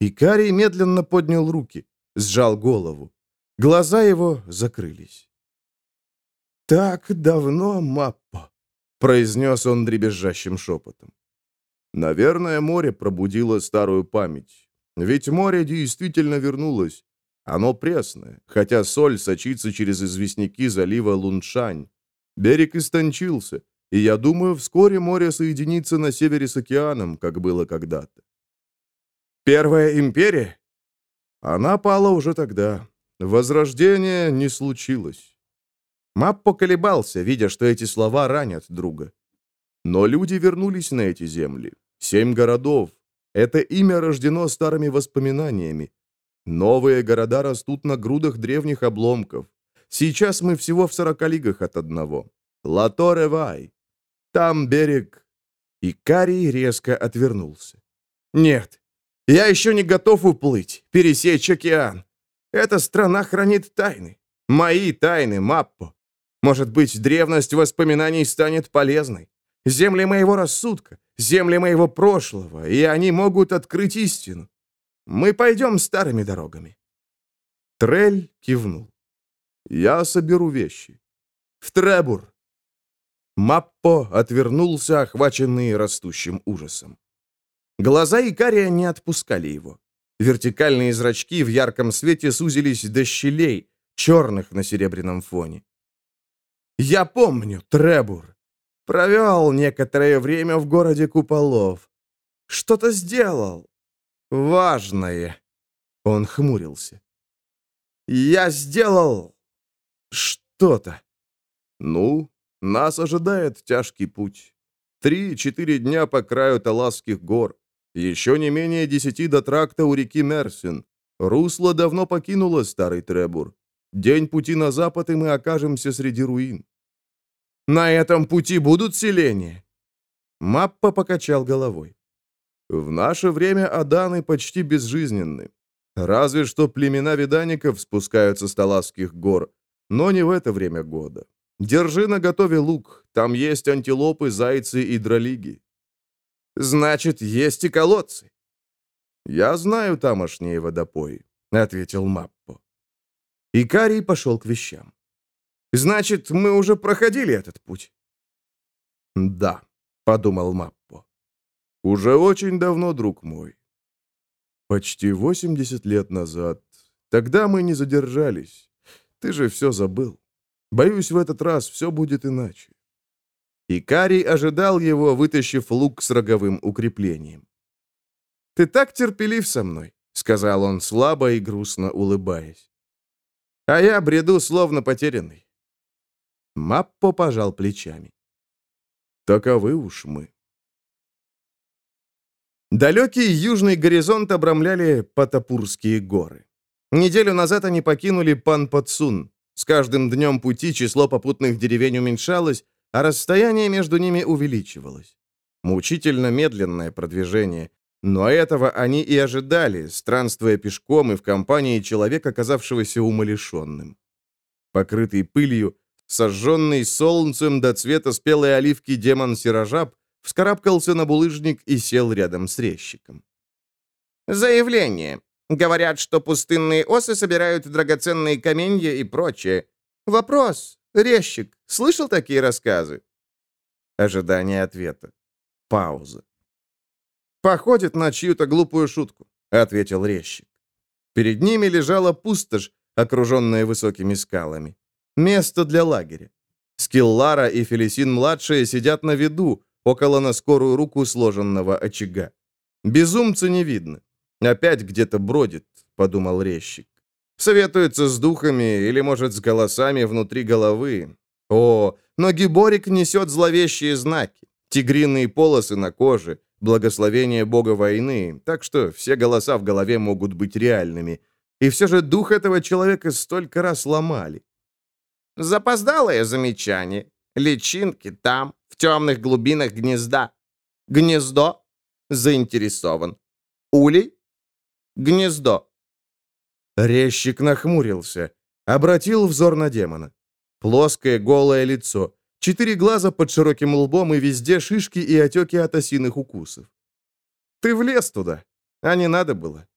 Speaker 1: Икарий медленно поднял руки сжал голову. Глаза его закрылись. «Так давно, Маппо», — произнес он дребезжащим шепотом. Наверное, море пробудило старую память. Ведь море действительно вернулось. Оно пресное, хотя соль сочится через известняки залива Луншань. Берег истончился, и я думаю, вскоре море соединится на севере с океаном, как было когда-то. Первая империя? Она пала уже тогда. Возрождение не случилось. Мап поколебался, видя, что эти слова ранят друга. Но люди вернулись на эти земли. Семь городов. Это имя рождено старыми воспоминаниями. Новые города растут на грудах древних обломков. Сейчас мы всего в сорока лигах от одного. Латоревай. Там берег. И Карий резко отвернулся. «Нет, я еще не готов уплыть, пересечь океан. Эта страна хранит тайны. Мои тайны, Маппо. Может быть, древность воспоминаний станет полезной. Земли моего рассудка, земли моего прошлого, и они могут открыть истину. Мы пойдем старыми дорогами. Трель кивнул. Я соберу вещи. В Требур. Маппо отвернулся, охваченный растущим ужасом. Глаза Икария не отпускали его. Вертикальные зрачки в ярком свете сузились до щелей, черных на серебряном фоне. «Я помню, Требур. Провел некоторое время в городе Куполов. Что-то сделал. Важное». Он хмурился. «Я сделал что-то». «Ну, нас ожидает тяжкий путь. Три-четыре дня по краю Таласских гор. Еще не менее десяти до тракта у реки Мерсин. Русло давно покинуло старый Требур. День пути на запад, и мы окажемся среди руин. На этом пути будут селения?» Маппа покачал головой. «В наше время Аданы почти безжизненны. Разве что племена ведаников спускаются с Таласских гор, но не в это время года. Держи на готове лук, там есть антилопы, зайцы и дролиги. Значит, есть и колодцы. Я знаю тамошние водопои, ответил Маппо. Икарий пошел к вещам. Значит, мы уже проходили этот путь. Да, подумал Маппо. Уже очень давно, друг мой. Почти 80 лет назад. Тогда мы не задержались. Ты же все забыл. Боюсь, в этот раз все будет иначе. Икарий ожидал его, вытащив лук с роговым укреплением. «Ты так терпелив со мной», — сказал он, слабо и грустно улыбаясь. «А я бреду, словно потерянный». Маппо пожал плечами. «Таковы уж мы». Далекий южный горизонт обрамляли Патапурские горы. Неделю назад они покинули Панпацун. С каждым днем пути число попутных деревень уменьшалось, а расстояние между ними увеличивалось. Мучительно медленное продвижение. Но этого они и ожидали, странствуя пешком и в компании человека, оказавшегося умалишенным. Покрытый пылью, сожженный солнцем до цвета спелой оливки демон Сирожаб вскарабкался на булыжник и сел рядом с резчиком.
Speaker 5: «Заявление. Говорят, что пустынные осы собирают драгоценные каменья и прочее. Вопрос. Резчик, слышал такие рассказы?»
Speaker 1: Ожидание ответа. Пауза. «Походит на чью-то глупую шутку», — ответил резчик. Перед ними лежала пустошь, окруженная высокими скалами. Место для лагеря. Скиллара и Фелисин-младшие сидят на виду, около на скорую руку сложенного очага. Безумца не видно. Опять где-то бродит, подумал резчик. Советуется с духами или, может, с голосами внутри головы. О, но Гиборик несет зловещие знаки, тигриные полосы на коже, благословение бога войны, так что все голоса в голове могут быть реальными. И все же дух этого человека столько раз ломали.
Speaker 5: Запоздалое замечание. Личинки там, в темных глубинах гнезда. Гнездо. Заинтересован. Улей. Гнездо.
Speaker 1: Резчик нахмурился, обратил взор на демона. Плоское голое лицо, четыре глаза под широким лбом и везде шишки и отеки от осиных укусов. Ты влез туда, а не надо было.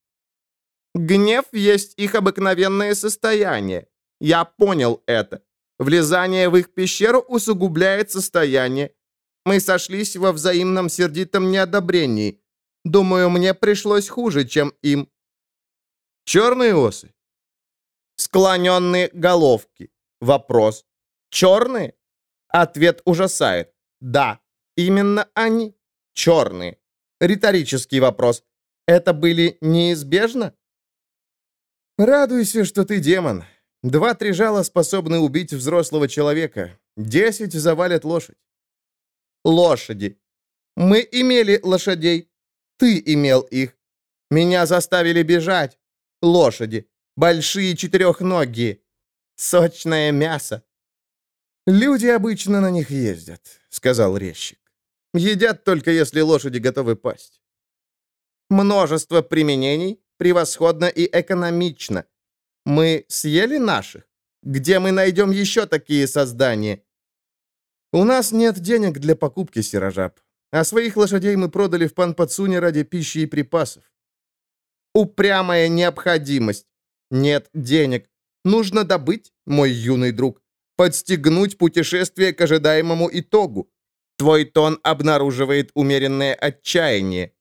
Speaker 5: Гнев есть их обыкновенное состояние. Я понял это. Влезание в их пещеру усугубляет состояние. Мы сошлись во взаимном сердитом неодобрении. Думаю, мне пришлось хуже, чем им.
Speaker 1: Черные осы?
Speaker 5: Склоненные головки. Вопрос. Черные? Ответ ужасает. Да, именно они. Черные. Риторический вопрос. Это были неизбежно?
Speaker 1: Радуйся, что ты демон. Два-три жала способны убить взрослого человека. Десять завалят лошадь.
Speaker 5: Лошади. Мы имели лошадей. Ты имел их. Меня заставили бежать. Лошади. Большие четырехногие. Сочное мясо.
Speaker 1: «Люди обычно на них ездят», — сказал резчик. «Едят только, если лошади готовы пасть».
Speaker 5: «Множество применений, превосходно и экономично. Мы съели наших? Где мы найдем еще такие создания?»
Speaker 1: «У нас нет денег для покупки сирожаб, а своих лошадей мы продали в Панпацуне ради пищи и припасов».
Speaker 5: «Упрямая необходимость. Нет денег. Нужно добыть, мой юный друг подстегнуть путешествие к ожидаемому итогу. Твой тон обнаруживает умеренное отчаяние.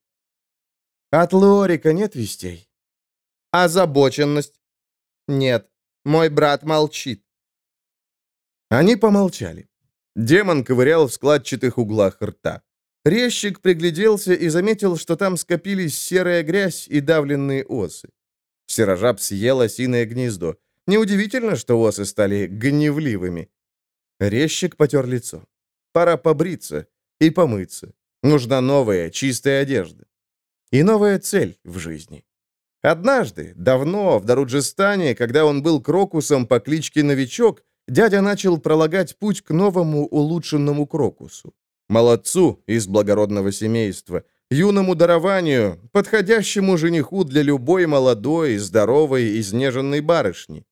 Speaker 1: От Лорика нет вестей?
Speaker 5: Озабоченность? Нет, мой брат молчит.
Speaker 1: Они помолчали. Демон ковырял в складчатых углах рта. Резчик пригляделся и заметил, что там скопились серая грязь и давленные осы. Серожаб съел осиное гнездо. Неудивительно, что осы стали гневливыми. Резчик потер лицо. Пора побриться и помыться. Нужна новая, чистая одежда. И новая цель в жизни. Однажды, давно, в Даруджистане, когда он был крокусом по кличке Новичок, дядя начал пролагать путь к новому улучшенному крокусу. Молодцу из благородного семейства, юному дарованию, подходящему жениху для любой молодой, здоровой, изнеженной барышни.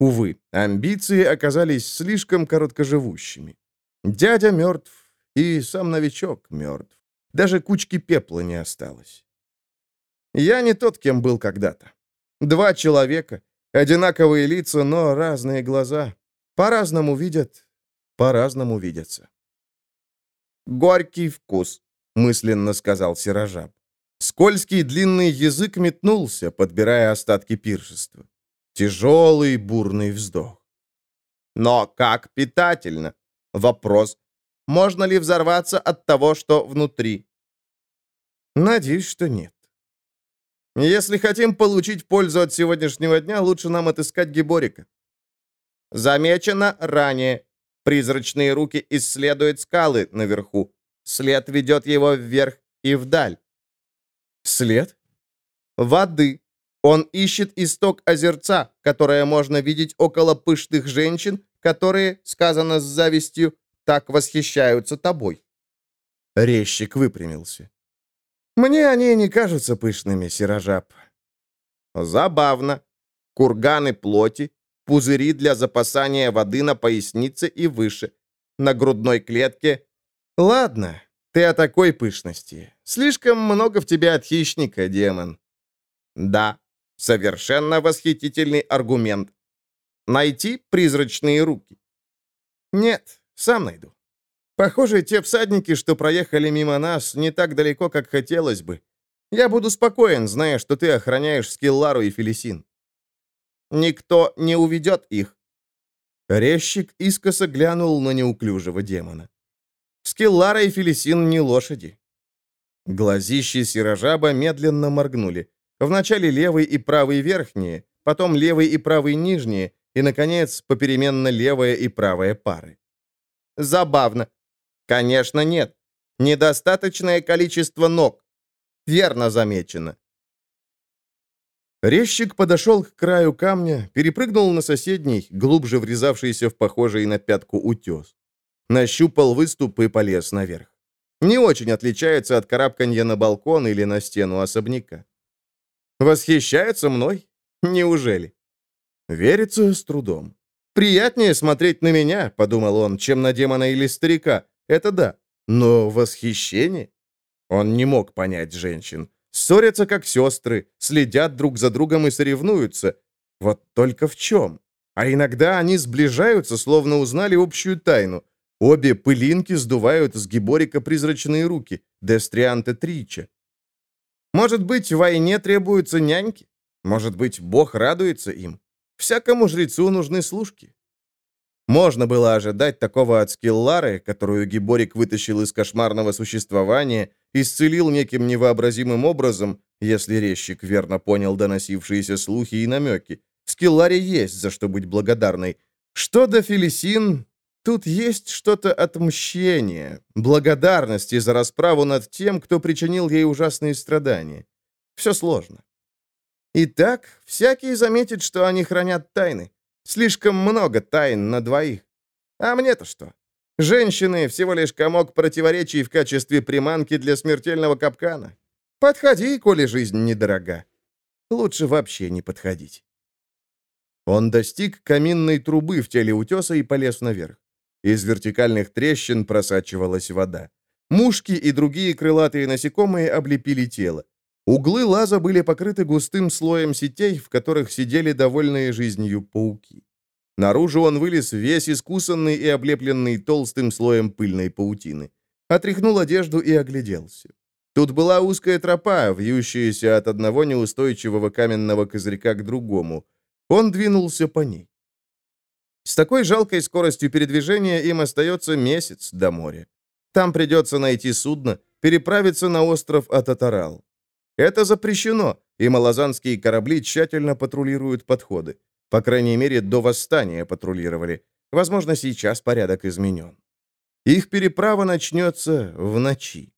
Speaker 1: Увы, амбиции оказались слишком короткоживущими. Дядя мертв, и сам новичок мертв. Даже кучки пепла не осталось. Я не тот, кем был когда-то. Два человека, одинаковые лица, но разные глаза. По-разному видят, по-разному видятся.
Speaker 5: «Горький вкус», — мысленно сказал Сирожаб.
Speaker 1: Скользкий длинный язык метнулся, подбирая остатки пиршества. Тяжелый бурный вздох.
Speaker 5: Но как питательно? Вопрос. Можно ли взорваться от того, что внутри?
Speaker 1: Надеюсь, что нет. Если хотим получить пользу от сегодняшнего дня, лучше нам отыскать Гиборика.
Speaker 5: Замечено ранее. Призрачные руки исследуют скалы наверху. След ведет его вверх и вдаль.
Speaker 1: След?
Speaker 5: Воды. Он ищет исток озерца, которое можно видеть около пышных женщин, которые, сказано с завистью, так восхищаются тобой.
Speaker 1: Резчик выпрямился.
Speaker 4: Мне они не кажутся пышными, сирожаб.
Speaker 5: Забавно. Курганы плоти, пузыри для запасания воды на пояснице и выше. На грудной клетке.
Speaker 4: Ладно, ты о такой пышности. Слишком много в тебе от хищника, демон.
Speaker 5: Да, совершенно восхитительный аргумент. Найти призрачные руки?
Speaker 4: Нет, сам найду. Похоже, те всадники, что проехали мимо нас, не так далеко, как хотелось бы. Я буду спокоен, зная, что ты охраняешь Скиллару и Фелисин.
Speaker 5: Никто не уведет их.
Speaker 4: Резчик искоса глянул на неуклюжего демона. Скиллара и Фелисин не лошади. Глазищи Сирожаба медленно моргнули. Вначале левый и правый верхние, потом левый и правый нижние, и, наконец, попеременно левая и правая пары.
Speaker 5: Забавно. Конечно, нет. Недостаточное количество ног. Верно замечено.
Speaker 4: Резчик подошел к краю камня, перепрыгнул на соседний, глубже врезавшийся в похожий на пятку утес. Нащупал выступ и полез наверх. Не очень отличается от карабканья на балкон или на стену особняка. Восхищается мной? Неужели? Верится с трудом. «Приятнее смотреть на меня», — подумал он, — «чем на демона или старика. Это да. Но восхищение? Он не мог понять женщин. Ссорятся как сестры, следят друг за другом и соревнуются. Вот только в чем? А иногда они сближаются, словно узнали общую тайну. Обе пылинки сдувают с гиборика призрачные руки, Дестрианте Трича. Может быть, в войне требуются няньки? Может быть, Бог радуется им? Всякому жрецу нужны служки. Можно было ожидать такого от Скиллары, которую Гиборик вытащил из кошмарного существования, исцелил неким невообразимым образом, если резчик верно понял доносившиеся слухи и намеки. Скилларе есть за что быть благодарной. Что до Фелисин, тут есть что-то отмщения, благодарности за расправу над тем, кто причинил ей ужасные страдания. Все сложно. Итак, всякий заметит, что они хранят тайны. Слишком много тайн на двоих. А мне-то что? Женщины — всего лишь комок противоречий в качестве приманки для смертельного капкана. Подходи, коли жизнь недорога. Лучше вообще не подходить. Он достиг каминной трубы в теле утеса и полез наверх. Из вертикальных трещин просачивалась вода. Мушки и другие крылатые насекомые облепили тело. Углы лаза были покрыты густым слоем сетей, в которых сидели довольные жизнью пауки. Наружу он вылез весь искусанный и облепленный толстым слоем пыльной паутины. Отряхнул одежду и огляделся. Тут была узкая тропа, вьющаяся от одного неустойчивого каменного козырька к другому. Он двинулся по ней. С такой жалкой скоростью передвижения им остается месяц до моря. Там придется найти судно, переправиться на остров Ататарал. Это запрещено, и малазанские корабли тщательно патрулируют подходы. По крайней мере, до восстания патрулировали. Возможно, сейчас порядок изменен. Их переправа начнется в ночи.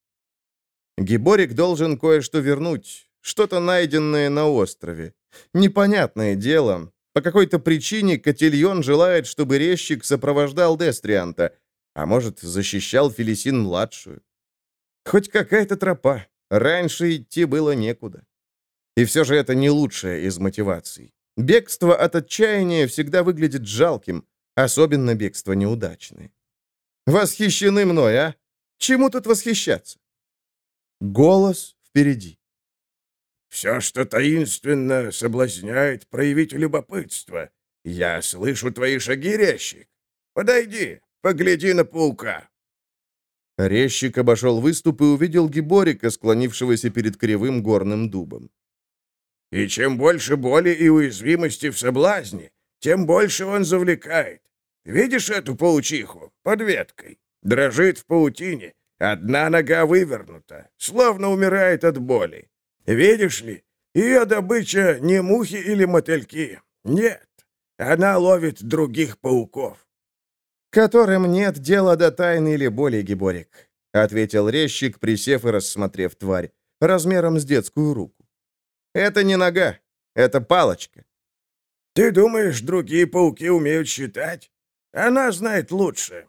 Speaker 4: Гиборик должен кое-что вернуть, что-то найденное на острове. Непонятное дело. По какой-то причине Котильон желает, чтобы резчик сопровождал Дестрианта, а может, защищал Фелисин-младшую. Хоть какая-то тропа. Раньше идти было некуда. И все же это не лучшая из мотиваций. Бегство от отчаяния всегда выглядит жалким, особенно бегство неудачное. Восхищены мной, а? Чему тут восхищаться? Голос впереди.
Speaker 3: «Все, что таинственно соблазняет проявить любопытство. Я слышу твои шаги, резчик. Подойди, погляди на паука».
Speaker 4: Резчик обошел выступ и увидел Гиборика, склонившегося перед кривым горным дубом.
Speaker 3: «И чем больше боли и уязвимости в соблазне, тем больше он завлекает. Видишь эту паучиху под веткой? Дрожит в паутине, одна нога вывернута, словно умирает от боли. Видишь ли, ее добыча не мухи или мотыльки. Нет, она ловит других пауков
Speaker 4: которым нет дела до тайны или боли, Гиборик», — ответил резчик, присев и рассмотрев тварь, размером с детскую руку. «Это не нога, это палочка».
Speaker 3: «Ты думаешь, другие пауки умеют считать? Она знает лучше».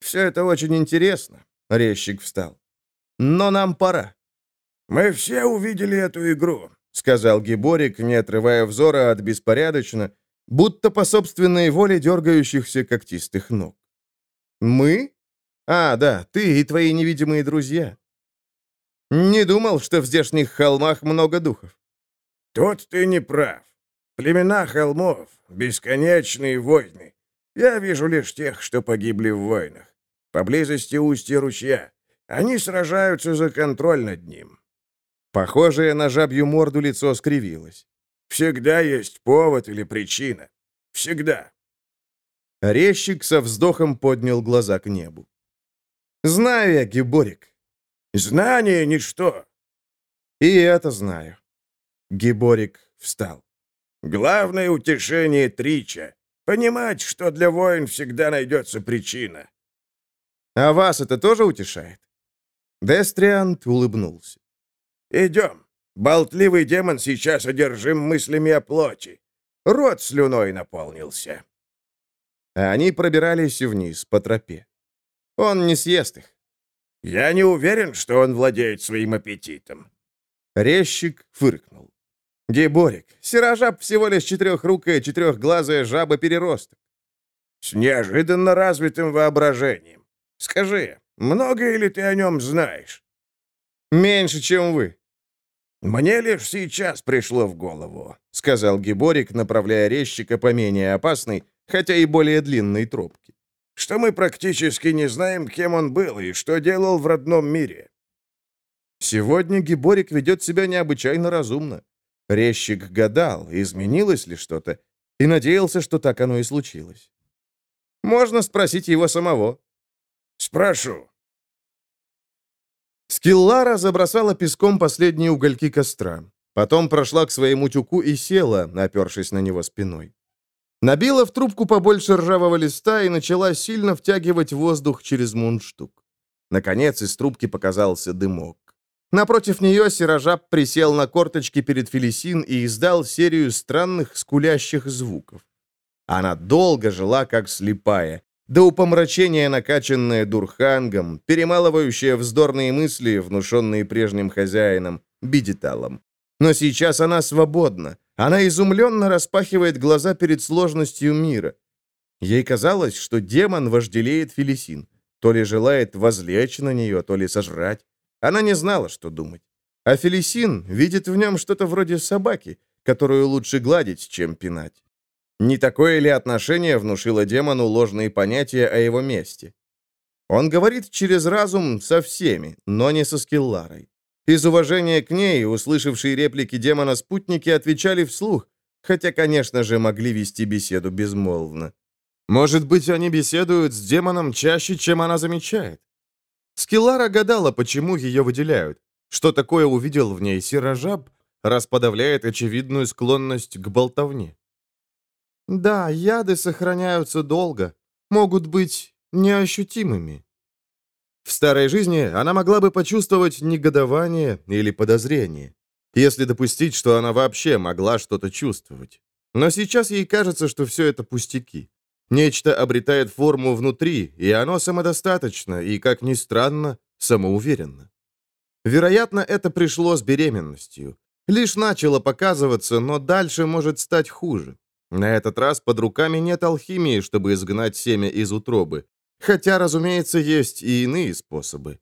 Speaker 4: «Все это очень интересно», — резчик встал. «Но нам пора.
Speaker 3: «Мы все увидели эту игру», —
Speaker 1: сказал Гиборик, не отрывая взора от беспорядочно, будто по собственной воле дергающихся когтистых ног. «Мы? А, да, ты и твои невидимые друзья. Не думал, что в здешних холмах много духов».
Speaker 3: «Тут ты не прав. Племена холмов — бесконечные войны. Я вижу лишь тех, что погибли в войнах. Поблизости устья ручья. Они сражаются за контроль над ним».
Speaker 1: Похожее на жабью морду лицо скривилось.
Speaker 3: Всегда есть повод или причина. Всегда.
Speaker 1: Резчик со вздохом поднял глаза к небу. «Знаю я, Гиборик».
Speaker 3: «Знание — ничто».
Speaker 1: «И это знаю». Гиборик встал.
Speaker 3: «Главное утешение Трича — понимать, что для воин всегда найдется причина».
Speaker 1: «А вас это тоже утешает?» Дестриант улыбнулся.
Speaker 3: «Идем. Болтливый демон сейчас одержим мыслями о плоти. Рот слюной наполнился.
Speaker 1: Они пробирались вниз по тропе. Он не съест их.
Speaker 3: Я не уверен, что он владеет своим аппетитом.
Speaker 1: Резчик фыркнул. Геборик, сирожаб всего лишь четырехрукая, четырехглазая жаба-переросток.
Speaker 3: С неожиданно развитым воображением. Скажи, много ли ты о нем знаешь?
Speaker 1: Меньше, чем вы.
Speaker 3: «Мне лишь сейчас пришло в голову», —
Speaker 1: сказал Гиборик, направляя резчика по менее опасной, хотя и более длинной тропке.
Speaker 3: «что мы практически не знаем, кем он был и что делал в родном мире».
Speaker 1: Сегодня Гиборик ведет себя необычайно разумно. Резчик гадал, изменилось ли что-то, и надеялся, что так оно и случилось. Можно спросить его самого.
Speaker 3: «Спрошу»,
Speaker 1: Скиллара забросала песком последние угольки костра. Потом прошла к своему тюку и села, опершись на него спиной. Набила в трубку побольше ржавого листа и начала сильно втягивать воздух через мундштук. Наконец из трубки показался дымок. Напротив нее Сирожаб присел на корточки перед Фелисин и издал серию странных скулящих звуков. Она долго жила, как слепая, до упомрачения накачанная дурхангом, перемалывающая вздорные мысли, внушенные прежним хозяином, бидиталом. Но сейчас она свободна. Она изумленно распахивает глаза перед сложностью мира. Ей казалось, что демон вожделеет Фелисин. То ли желает возлечь на нее, то ли сожрать. Она не знала, что думать. А Фелисин видит в нем что-то вроде собаки, которую лучше гладить, чем пинать. Не такое ли отношение внушило демону ложные понятия о его месте? Он говорит через разум со всеми, но не со Скилларой. Из уважения к ней, услышавшие реплики демона спутники отвечали вслух, хотя, конечно же, могли вести беседу безмолвно. Может быть, они беседуют с демоном чаще, чем она замечает? Скиллара гадала, почему ее выделяют. Что такое увидел в ней Сирожаб, раз подавляет очевидную склонность к болтовне. Да, яды сохраняются долго, могут быть неощутимыми. В старой жизни она могла бы почувствовать негодование или подозрение, если допустить, что она вообще могла что-то чувствовать. Но сейчас ей кажется, что все это пустяки. Нечто обретает форму внутри, и оно самодостаточно и, как ни странно, самоуверенно. Вероятно, это пришло с беременностью. Лишь начало показываться, но дальше может стать хуже. На этот раз под руками нет алхимии, чтобы изгнать семя из утробы. Хотя, разумеется, есть и иные способы.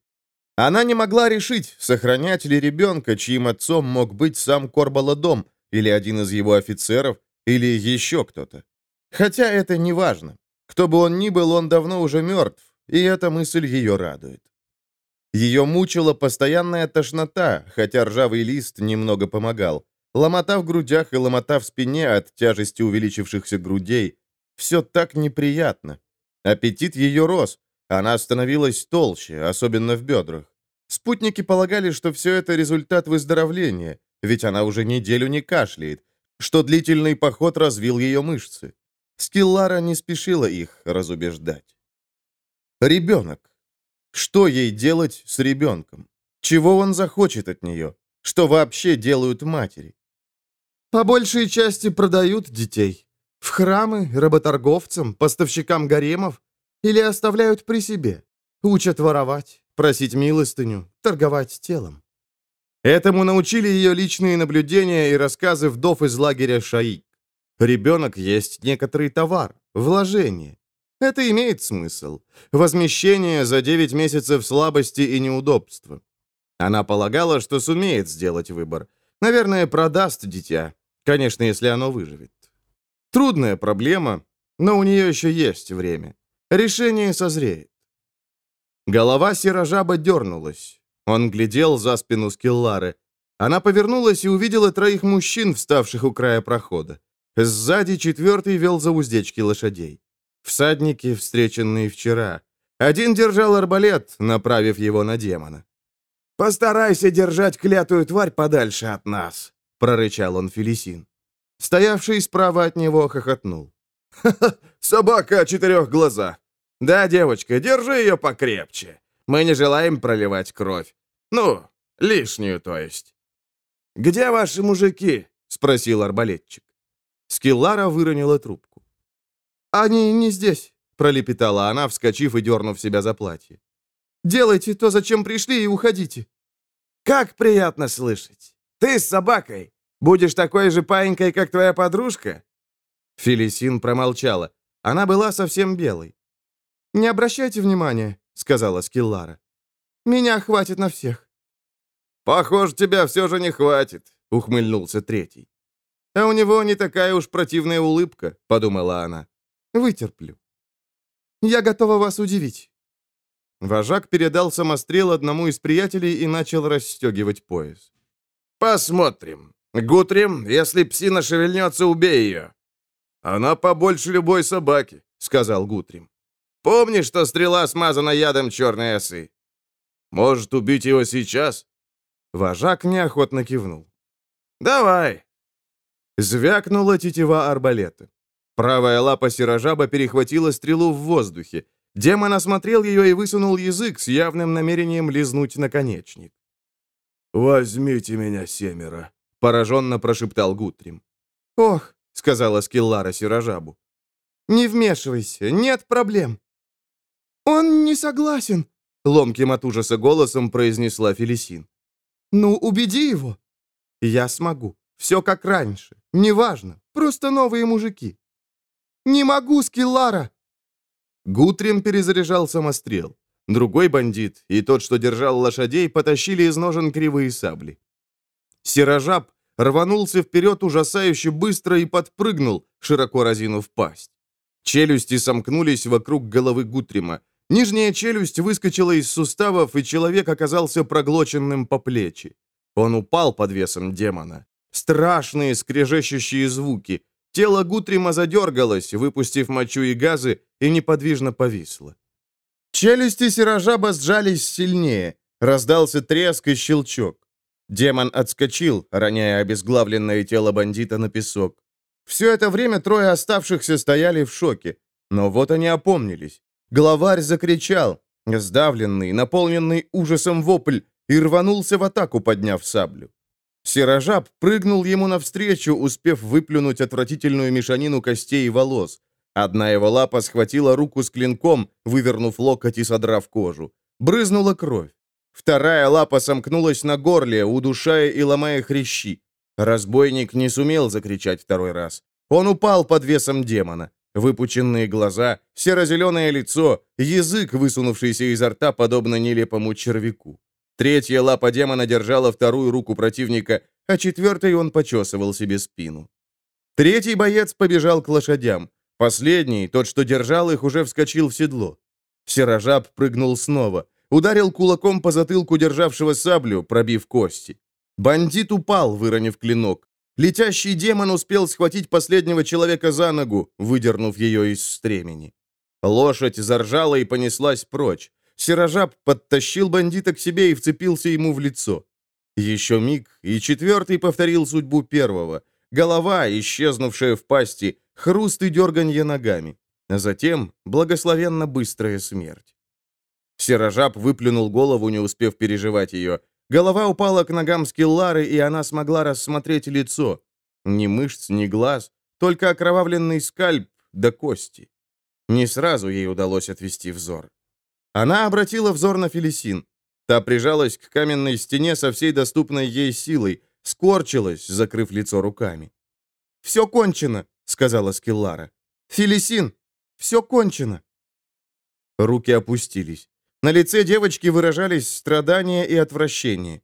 Speaker 1: Она не могла решить, сохранять ли ребенка, чьим отцом мог быть сам Корбаладом, или один из его офицеров, или еще кто-то. Хотя это не важно. Кто бы он ни был, он давно уже мертв, и эта мысль ее радует. Ее мучила постоянная тошнота, хотя ржавый лист немного помогал. Ломота в грудях и ломота в спине от тяжести увеличившихся грудей. Все так неприятно. Аппетит ее рос. Она становилась толще, особенно в бедрах. Спутники полагали, что все это результат выздоровления, ведь она уже неделю не кашляет, что длительный поход развил ее мышцы. Скиллара не спешила их разубеждать. Ребенок. Что ей делать с ребенком? Чего он захочет от нее? Что вообще делают матери? По большей части продают детей. В храмы, работорговцам, поставщикам гаремов или оставляют при себе. Учат воровать, просить милостыню, торговать телом. Этому научили ее личные наблюдения и рассказы вдов из лагеря Шаик. Ребенок есть некоторый товар, вложение. Это имеет смысл. Возмещение за 9 месяцев слабости и неудобства. Она полагала, что сумеет сделать выбор. Наверное, продаст дитя. Конечно, если оно выживет. Трудная проблема, но у нее еще есть время. Решение созреет. Голова серожаба дернулась. Он глядел за спину Скиллары. Она повернулась и увидела троих мужчин, вставших у края прохода. Сзади четвертый вел за уздечки лошадей. Всадники, встреченные вчера. Один держал арбалет, направив его на демона.
Speaker 2: «Постарайся держать клятую тварь подальше от нас», — прорычал он Фелисин.
Speaker 1: Стоявший справа от него хохотнул.
Speaker 2: «Ха-ха, собака о четырех глазах. Да, девочка, держи ее покрепче. Мы не желаем проливать кровь. Ну, лишнюю, то есть». «Где ваши мужики?» — спросил арбалетчик.
Speaker 1: Скиллара выронила трубку. «Они не здесь», — пролепетала она, вскочив и дернув себя за платье. «Делайте то, зачем пришли, и уходите».
Speaker 2: «Как приятно слышать! Ты с собакой! Будешь такой же паинькой, как твоя подружка?»
Speaker 1: Фелисин промолчала. Она была совсем белой. «Не обращайте внимания», — сказала Скиллара. «Меня хватит на всех».
Speaker 2: «Похоже, тебя все же не хватит», — ухмыльнулся третий.
Speaker 1: «А у него не такая уж противная улыбка», — подумала она. «Вытерплю». «Я готова вас удивить». Вожак передал самострел одному из приятелей и начал расстегивать пояс.
Speaker 2: «Посмотрим. Гутрим, если псина шевельнется, убей ее».
Speaker 1: «Она побольше любой собаки», — сказал Гутрим.
Speaker 2: «Помни, что стрела смазана ядом черной осы».
Speaker 1: «Может, убить его сейчас?» Вожак неохотно кивнул.
Speaker 2: «Давай».
Speaker 1: Звякнула тетива арбалета. Правая лапа сирожаба перехватила стрелу в воздухе. Демон осмотрел ее и высунул язык с явным намерением лизнуть наконечник.
Speaker 4: «Возьмите меня, семеро», —
Speaker 1: пораженно прошептал Гутрим. «Ох», — сказала Скиллара Сирожабу. «Не вмешивайся, нет проблем». «Он не согласен», — ломким от ужаса голосом произнесла Фелисин. «Ну, убеди его». «Я смогу. Все как раньше. Неважно. Просто новые мужики». «Не могу, Скиллара!» Гутрим перезаряжал самострел. Другой бандит и тот, что держал лошадей, потащили из ножен кривые сабли. Серожаб рванулся вперед ужасающе быстро и подпрыгнул, широко разинув пасть. Челюсти сомкнулись вокруг головы Гутрима. Нижняя челюсть выскочила из суставов, и человек оказался проглоченным по плечи. Он упал под весом демона. Страшные скрежещущие звуки. Тело Гутрима задергалось, выпустив мочу и газы, и неподвижно повисло. Челюсти Сирожаба сжались сильнее. Раздался треск и щелчок. Демон отскочил, роняя обезглавленное тело бандита на песок. Все это время трое оставшихся стояли в шоке. Но вот они опомнились. Главарь закричал, сдавленный, наполненный ужасом вопль, и рванулся в атаку, подняв саблю. Сирожаб прыгнул ему навстречу, успев выплюнуть отвратительную мешанину костей и волос. Одна его лапа схватила руку с клинком, вывернув локоть и содрав кожу. Брызнула кровь. Вторая лапа сомкнулась на горле, удушая и ломая хрящи. Разбойник не сумел закричать второй раз. Он упал под весом демона. Выпученные глаза, серо-зеленое лицо, язык, высунувшийся изо рта, подобно нелепому червяку. Третья лапа демона держала вторую руку противника, а четвертой он почесывал себе спину. Третий боец побежал к лошадям. Последний, тот, что держал их, уже вскочил в седло. Серожаб прыгнул снова ударил кулаком по затылку державшего саблю, пробив кости. Бандит упал, выронив клинок. Летящий демон успел схватить последнего человека за ногу, выдернув ее из стремени. Лошадь заржала и понеслась прочь. Сирожаб подтащил бандита к себе и вцепился ему в лицо. Еще миг, и четвертый повторил судьбу первого. Голова, исчезнувшая в пасти, хруст и дерганье ногами. А затем благословенно быстрая смерть. Серожаб выплюнул голову, не успев переживать ее. Голова упала к ногам Скиллары, и она смогла рассмотреть лицо. Ни мышц, ни глаз, только окровавленный скальп да кости. Не сразу ей удалось отвести взор. Она обратила взор на Фелисин. Та прижалась к каменной стене со всей доступной ей силой, скорчилась, закрыв лицо руками.
Speaker 5: «Все кончено», — сказала Скеллара. «Фелисин, все кончено».
Speaker 1: Руки опустились. На лице девочки выражались страдания и отвращение.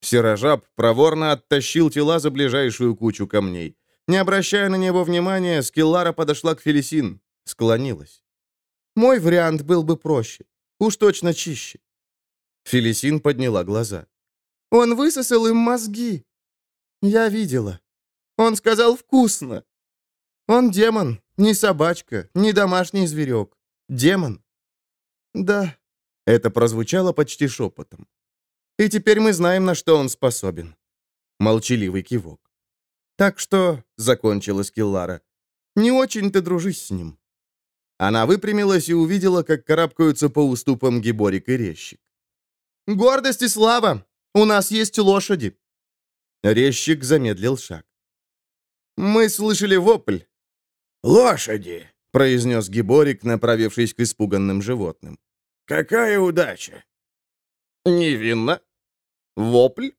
Speaker 1: Серожаб проворно оттащил тела за ближайшую кучу камней. Не обращая на него внимания, Скеллара подошла к Фелисин, склонилась.
Speaker 5: «Мой вариант был бы проще. Уж точно чище».
Speaker 1: Фелисин подняла глаза.
Speaker 5: «Он высосал им мозги. Я видела. Он сказал вкусно. Он демон, не собачка, не домашний зверек. Демон». «Да».
Speaker 1: Это прозвучало почти шепотом.
Speaker 5: «И теперь мы знаем, на что он способен».
Speaker 1: Молчаливый кивок.
Speaker 5: «Так что», — закончила Скиллара, — «не очень-то дружись с ним».
Speaker 1: Она выпрямилась и увидела, как карабкаются по уступам Гиборик и Резчик.
Speaker 5: «Гордость и слава! У нас есть лошади!»
Speaker 1: Резчик замедлил шаг.
Speaker 5: «Мы слышали вопль».
Speaker 3: «Лошади!»
Speaker 1: — произнес Гиборик, направившись к испуганным животным.
Speaker 3: «Какая удача!»
Speaker 5: «Невинно. Вопль?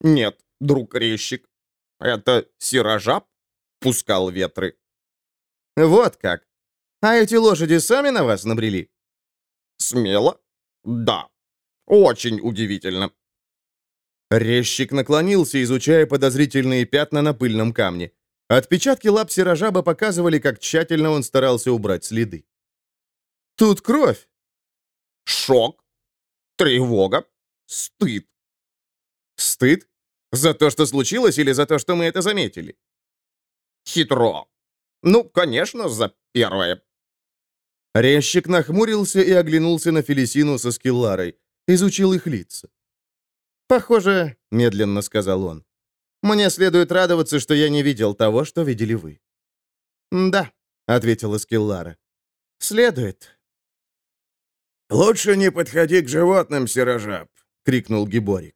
Speaker 5: Нет, друг резчик. Это сирожаб пускал ветры». «Вот как. А эти лошади сами на вас набрели?» «Смело? Да. Очень удивительно».
Speaker 1: Резчик наклонился, изучая подозрительные пятна на пыльном камне. Отпечатки лап сирожаба показывали, как тщательно он старался убрать следы.
Speaker 5: «Тут кровь!»
Speaker 2: «Шок, тревога, стыд».
Speaker 1: «Стыд? За то, что случилось, или за то, что мы это заметили?»
Speaker 2: «Хитро. Ну, конечно, за первое».
Speaker 1: Резчик нахмурился и оглянулся на Фелисину со Скилларой, изучил их лица.
Speaker 5: «Похоже, — медленно сказал он, — мне следует радоваться, что я не видел того, что видели вы». «Да», — ответила Скиллара, — «следует».
Speaker 3: «Лучше не подходи к животным, Сирожаб», — крикнул Гиборик.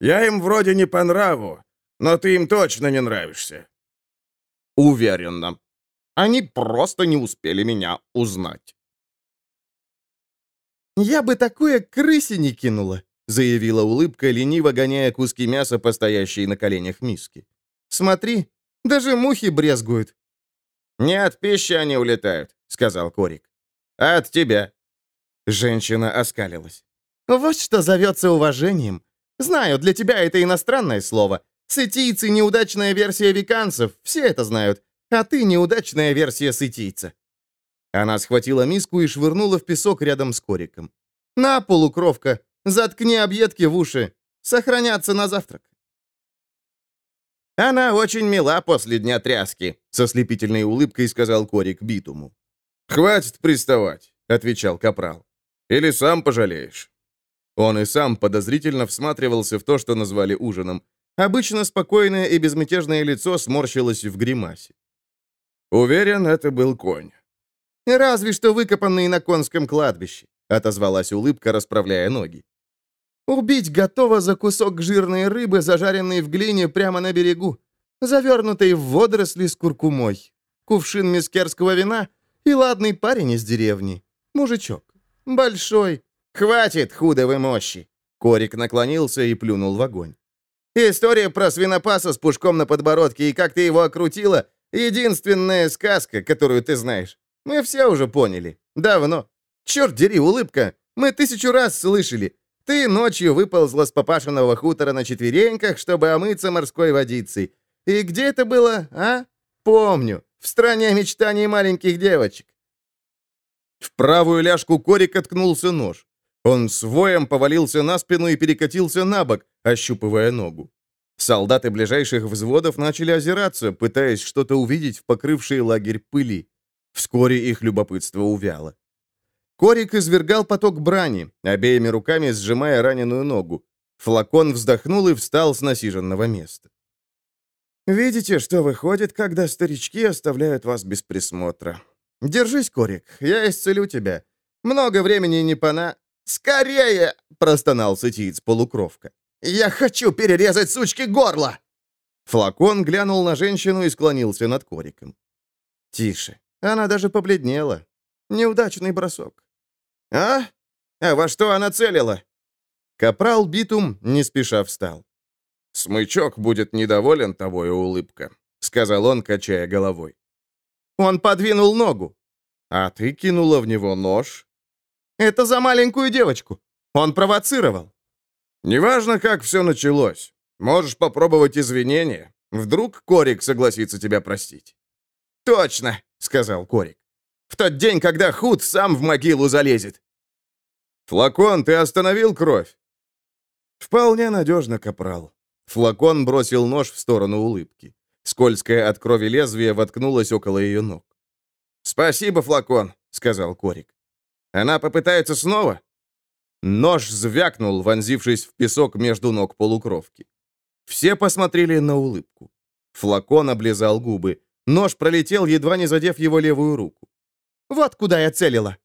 Speaker 3: «Я им вроде не по нраву, но ты им точно не нравишься».
Speaker 2: «Уверенно. Они просто не успели меня узнать».
Speaker 5: «Я бы такое крысе не кинула», — заявила улыбка, лениво гоняя куски мяса по на коленях миске. «Смотри, даже мухи брезгуют».
Speaker 2: «Не от пищи они улетают», — сказал Корик. «А от тебя».
Speaker 1: Женщина оскалилась.
Speaker 5: «Вот что зовется уважением. Знаю, для тебя это иностранное слово. Сытийцы — неудачная версия веканцев, все это знают. А ты — неудачная версия сытийца». Она схватила миску и швырнула в песок рядом с Кориком. «На, полукровка, заткни объедки в уши. Сохраняться на завтрак».
Speaker 2: «Она очень мила после дня тряски», — со слепительной улыбкой сказал Корик Битуму.
Speaker 1: «Хватит приставать», — отвечал Капрал. «Или сам пожалеешь». Он и сам подозрительно всматривался в то, что назвали ужином. Обычно спокойное и безмятежное лицо сморщилось в гримасе. Уверен, это был конь.
Speaker 5: «Разве что выкопанный на конском кладбище», — отозвалась улыбка, расправляя ноги. «Убить готово за кусок жирной рыбы, зажаренной в глине прямо на берегу, завернутой в водоросли с куркумой, кувшин мискерского вина и ладный парень из деревни, мужичок, большой. Хватит худовой мощи!» Корик наклонился и плюнул в огонь. «История про свинопаса с пушком на подбородке и как ты его окрутила — единственная сказка, которую ты знаешь. Мы все уже поняли. Давно. Черт дери, улыбка. Мы тысячу раз слышали. Ты ночью выползла с папашиного хутора на четвереньках, чтобы омыться морской водицей. И где это было, а? Помню. В стране мечтаний маленьких девочек.
Speaker 1: В правую ляжку Корик ткнулся нож. Он с воем повалился на спину и перекатился на бок, ощупывая ногу. Солдаты ближайших взводов начали озираться, пытаясь что-то увидеть в покрывшей лагерь пыли. Вскоре их любопытство увяло. Корик извергал поток брани, обеими руками сжимая раненую ногу. Флакон вздохнул и встал с насиженного места.
Speaker 5: «Видите, что выходит, когда старички оставляют вас без присмотра? Держись, Корик, я исцелю тебя. Много времени не пона...» «Скорее!» — простонал сытиец-полукровка. «Я хочу перерезать сучки горло!»
Speaker 1: Флакон глянул на женщину и склонился над Кориком.
Speaker 5: «Тише. Она даже побледнела. Неудачный бросок». «А? А во что она целила?»
Speaker 1: Капрал Битум не спеша встал.
Speaker 5: «Смычок будет недоволен тобой, улыбка», — сказал он, качая головой.
Speaker 1: «Он подвинул ногу».
Speaker 5: «А ты кинула в него нож?»
Speaker 1: «Это за маленькую девочку. Он провоцировал».
Speaker 5: «Неважно, как все началось. Можешь попробовать извинения. Вдруг Корик согласится тебя простить».
Speaker 1: «Точно», — сказал Корик. «В тот день, когда Худ сам в могилу залезет».
Speaker 5: «Флакон, ты остановил кровь?»
Speaker 1: «Вполне надежно, капрал». Флакон бросил нож в сторону улыбки. Скользкое от крови лезвие воткнулось около ее ног.
Speaker 5: «Спасибо, флакон», — сказал Корик. «Она попытается снова?»
Speaker 1: Нож звякнул, вонзившись в песок между ног полукровки. Все посмотрели на улыбку. Флакон облизал губы. Нож пролетел, едва не задев его левую руку. «Вот куда я целила!»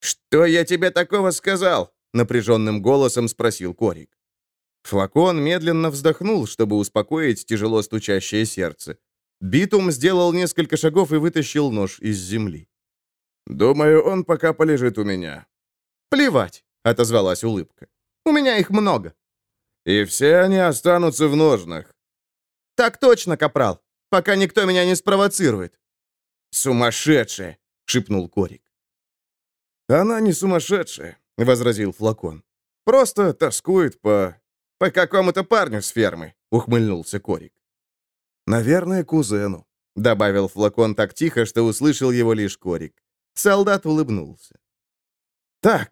Speaker 5: «Что я тебе такого сказал?» — напряженным голосом спросил Корик.
Speaker 1: Флакон медленно вздохнул, чтобы успокоить тяжело стучащее сердце. Битум сделал несколько шагов и вытащил нож из земли.
Speaker 5: «Думаю, он пока полежит у меня».
Speaker 1: «Плевать», — отозвалась улыбка. «У меня их много».
Speaker 5: «И все они останутся в ножнах».
Speaker 1: «Так точно, капрал, пока никто меня не спровоцирует».
Speaker 5: «Сумасшедшая!» — шепнул Корик.
Speaker 1: «Она не сумасшедшая», — возразил Флакон. «Просто тоскует по... по какому-то парню с фермы», — ухмыльнулся Корик. «Наверное, кузену», — добавил Флакон так тихо, что услышал его лишь Корик. Солдат улыбнулся. «Так»,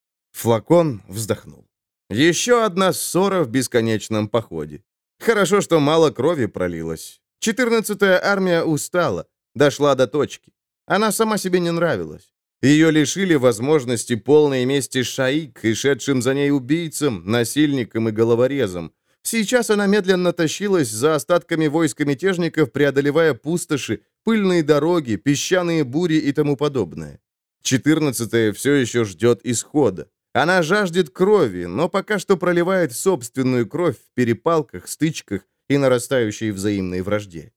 Speaker 1: — Флакон вздохнул. «Еще одна ссора в бесконечном походе. Хорошо, что мало крови пролилось. Четырнадцатая армия устала, дошла до точки. Она сама себе не нравилась. Ее лишили возможности полной мести Шаик и шедшим за ней убийцам, насильникам и головорезам. Сейчас она медленно тащилась за остатками войска мятежников, преодолевая пустоши, пыльные дороги, песчаные бури и тому подобное. Четырнадцатая все еще ждет исхода. Она жаждет крови, но пока что проливает собственную кровь в перепалках, стычках и нарастающей взаимной вражде.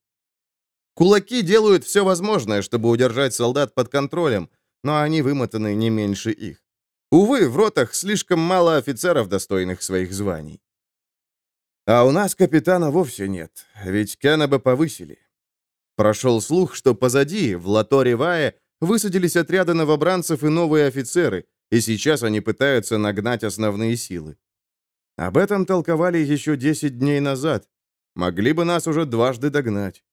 Speaker 1: Кулаки делают все возможное, чтобы удержать солдат под контролем, но они вымотаны не меньше их. Увы, в ротах слишком мало офицеров, достойных своих званий. А у нас капитана вовсе нет, ведь Кеннеба повысили. Прошел слух, что позади, в Латоре-Вае, высадились отряды новобранцев и новые офицеры, и сейчас они пытаются нагнать основные силы. Об этом толковали еще 10 дней назад. Могли бы нас уже дважды догнать.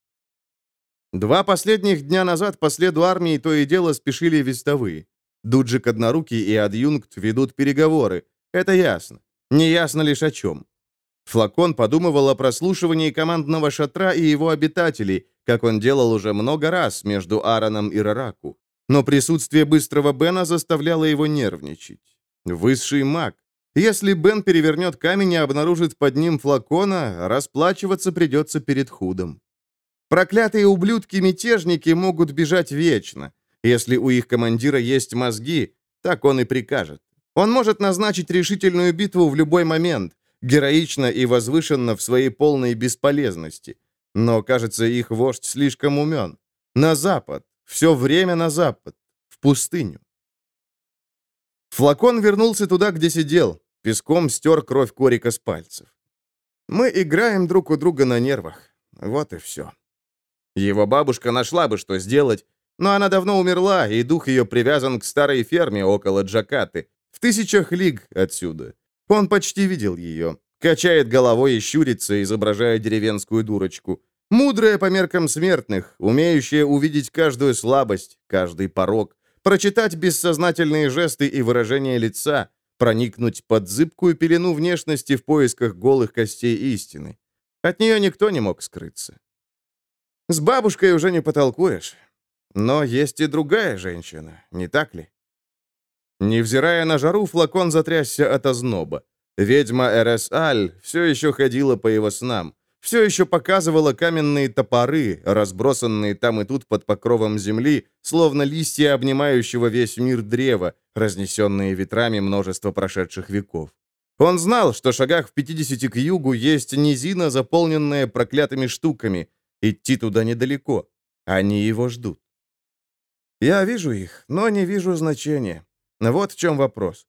Speaker 1: Два последних дня назад по следу армии то и дело спешили вестовые. Дуджик Однорукий и Адъюнкт ведут переговоры. Это ясно. Неясно лишь о чем. Флакон подумывал о прослушивании командного шатра и его обитателей, как он делал уже много раз между Аароном и Рараку. Но присутствие быстрого Бена заставляло его нервничать. Высший маг. Если Бен перевернет камень и обнаружит под ним флакона, расплачиваться придется перед худом. Проклятые ублюдки-мятежники могут бежать вечно. Если у их командира есть мозги, так он и прикажет. Он может назначить решительную битву в любой момент, героично и возвышенно в своей полной бесполезности. Но, кажется, их вождь слишком умен. На запад, все время на запад, в пустыню. Флакон вернулся туда, где сидел, песком стер кровь Корика с пальцев. Мы играем друг у друга на нервах. Вот и все. Его бабушка нашла бы, что сделать, но она давно умерла, и дух ее привязан к старой ферме около Джакаты, в тысячах лиг отсюда. Он почти видел ее. Качает головой и щурится, изображая деревенскую дурочку. Мудрая по меркам смертных, умеющая увидеть каждую слабость, каждый порог, прочитать бессознательные жесты и выражения лица, проникнуть под зыбкую пелену внешности в поисках голых костей истины. От нее никто не мог скрыться. С бабушкой уже не потолкуешь. Но есть и другая женщина, не так ли? Невзирая на жару, флакон затрясся от озноба. Ведьма Эрес-Аль все еще ходила по его снам, все еще показывала каменные топоры, разбросанные там и тут под покровом земли, словно листья обнимающего весь мир древа, разнесенные ветрами множество прошедших веков. Он знал, что шагах в 50 к югу есть низина, заполненная проклятыми штуками, Идти туда недалеко. Они его ждут. Я вижу их, но не вижу значения. Вот в чем вопрос.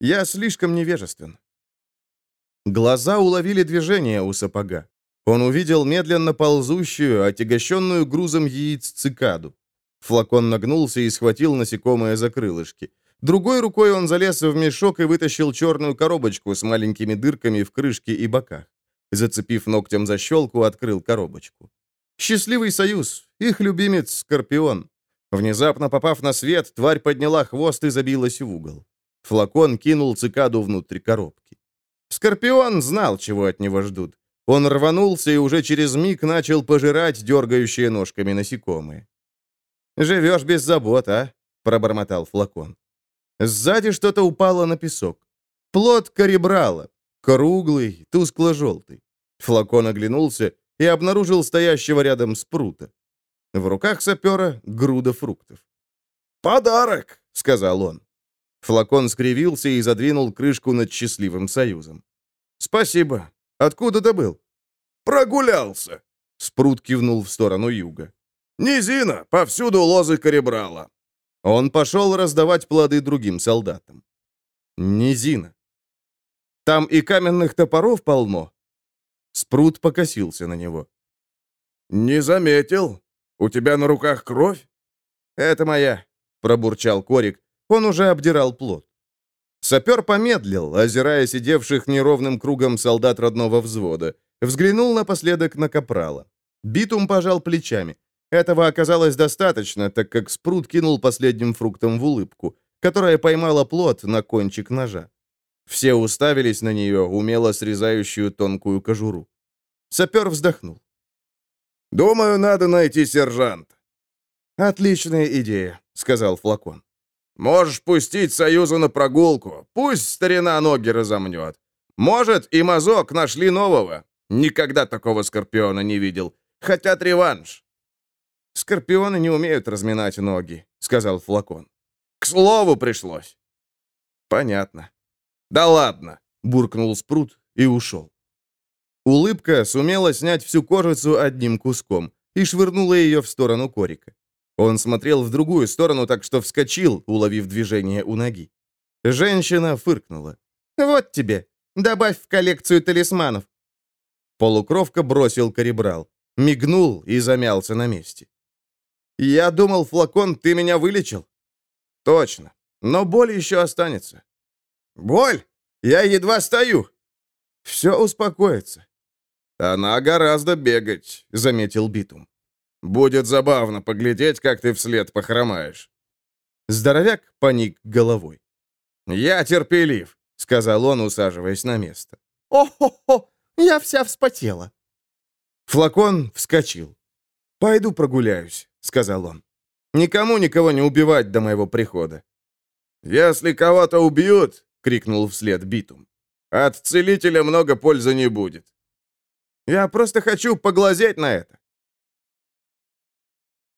Speaker 1: Я слишком невежествен. Глаза уловили движение у сапога. Он увидел медленно ползущую, отягощенную грузом яиц цикаду. Флакон нагнулся и схватил насекомое за крылышки. Другой рукой он залез в мешок и вытащил черную коробочку с маленькими дырками в крышке и боках. Зацепив ногтем защелку, открыл коробочку. Счастливый союз, их любимец Скорпион. Внезапно попав на свет, тварь подняла хвост и забилась в угол. Флакон кинул цикаду внутрь коробки. Скорпион знал, чего от него ждут. Он рванулся и уже через миг начал пожирать дергающие ножками насекомые. «Живешь без забот, а?» — пробормотал флакон. Сзади что-то упало на песок. Плод коребрала, круглый, тускло-желтый. Флакон оглянулся и обнаружил стоящего рядом спрута. В руках сапера груда фруктов.
Speaker 3: «Подарок!»
Speaker 1: — сказал он. Флакон скривился и задвинул крышку над счастливым союзом. «Спасибо. Откуда добыл?»
Speaker 3: «Прогулялся!»
Speaker 1: — Спрут кивнул в сторону юга.
Speaker 3: «Низина! Повсюду лозы коребрала!»
Speaker 1: Он пошел раздавать плоды другим солдатам. Низина. Там и каменных топоров полно. Спрут покосился на него.
Speaker 3: «Не заметил. У тебя на руках кровь?»
Speaker 1: «Это моя», — пробурчал Корик. Он уже обдирал плод. Сапер помедлил, озирая сидевших неровным кругом солдат родного взвода. Взглянул напоследок на Капрала. Битум пожал плечами. Этого оказалось достаточно, так как Спрут кинул последним фруктом в улыбку, которая поймала плод на кончик ножа. Все уставились на нее, умело срезающую тонкую кожуру. Сапер вздохнул.
Speaker 3: «Думаю, надо найти сержанта».
Speaker 1: «Отличная идея», — сказал Флакон.
Speaker 3: «Можешь пустить Союзу на прогулку. Пусть старина ноги разомнет. Может, и мазок нашли нового. Никогда такого Скорпиона не видел. Хотят реванш».
Speaker 1: «Скорпионы не умеют разминать ноги», — сказал Флакон.
Speaker 3: «К слову пришлось».
Speaker 1: «Понятно».
Speaker 3: «Да ладно», —
Speaker 1: буркнул Спрут и ушел. Улыбка сумела снять всю кожицу одним куском и швырнула ее в сторону Корика. Он смотрел в другую сторону, так что вскочил, уловив движение у ноги. Женщина фыркнула. «Вот тебе! Добавь в коллекцию талисманов!» Полукровка бросил коребрал, мигнул и замялся на месте. «Я думал, флакон, ты меня вылечил?» «Точно, но боль еще останется».
Speaker 3: «Боль? Я едва стою!»
Speaker 1: «Все успокоится».
Speaker 3: «Она гораздо бегать», — заметил Битум. «Будет забавно поглядеть, как ты вслед похромаешь».
Speaker 1: Здоровяк поник головой.
Speaker 3: «Я терпелив», — сказал он, усаживаясь на место.
Speaker 5: «О-хо-хо! Я вся вспотела».
Speaker 1: Флакон вскочил. «Пойду прогуляюсь», — сказал он. «Никому никого не убивать до моего прихода».
Speaker 3: «Если кого-то убьют», — крикнул вслед Битум, — «от целителя много пользы не будет».
Speaker 1: Я просто хочу поглазеть на это».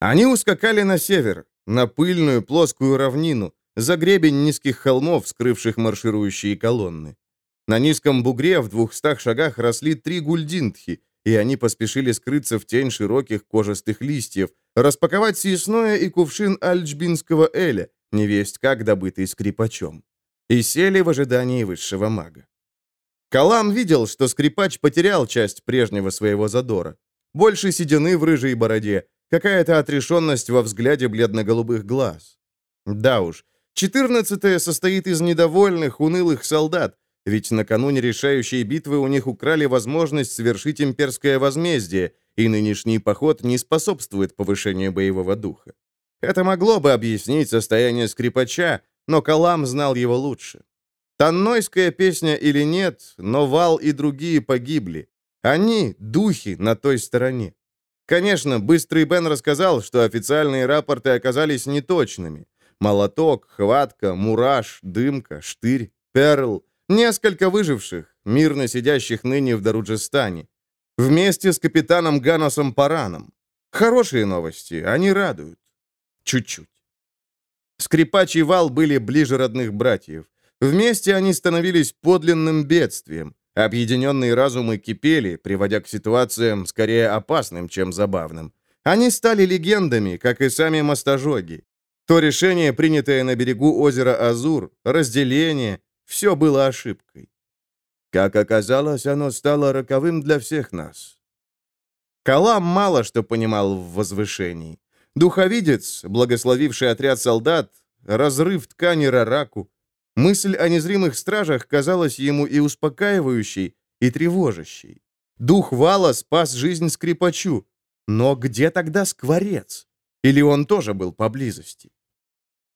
Speaker 1: Они ускакали на север, на пыльную плоскую равнину, за гребень низких холмов, скрывших марширующие колонны. На низком бугре в двухстах шагах росли три гульдинтхи, и они поспешили скрыться в тень широких кожистых листьев, распаковать съестное и кувшин альчбинского эля, невесть как добытый скрипачом, и сели в ожидании высшего мага. Калам видел, что скрипач потерял часть прежнего своего задора. Больше седины в рыжей бороде, какая-то отрешенность во взгляде бледно-голубых глаз. Да уж, четырнадцатое состоит из недовольных, унылых солдат, ведь накануне решающей битвы у них украли возможность совершить имперское возмездие, и нынешний поход не способствует повышению боевого духа. Это могло бы объяснить состояние скрипача, но Калам знал его лучше. Таннойская песня или нет, но Вал и другие погибли. Они — духи на той стороне. Конечно, Быстрый Бен рассказал, что официальные рапорты оказались неточными. Молоток, Хватка, Мураш, Дымка, Штырь, Перл — несколько выживших, мирно сидящих ныне в Даруджестане. Вместе с капитаном Ганосом Параном. Хорошие новости, они радуют. Чуть-чуть. Скрипач и Вал были ближе родных братьев. Вместе они становились подлинным бедствием. Объединенные разумы кипели, приводя к ситуациям скорее опасным, чем забавным. Они стали легендами, как и сами мостожоги. То решение, принятое на берегу озера Азур, разделение, все было ошибкой. Как оказалось, оно стало роковым для всех нас.
Speaker 5: Калам мало что понимал в возвышении. Духовидец, благословивший отряд солдат, разрыв ткани Рараку. Мысль о незримых стражах казалась ему и успокаивающей, и тревожащей. Дух вала спас жизнь скрипачу. Но где тогда скворец? Или он тоже был поблизости?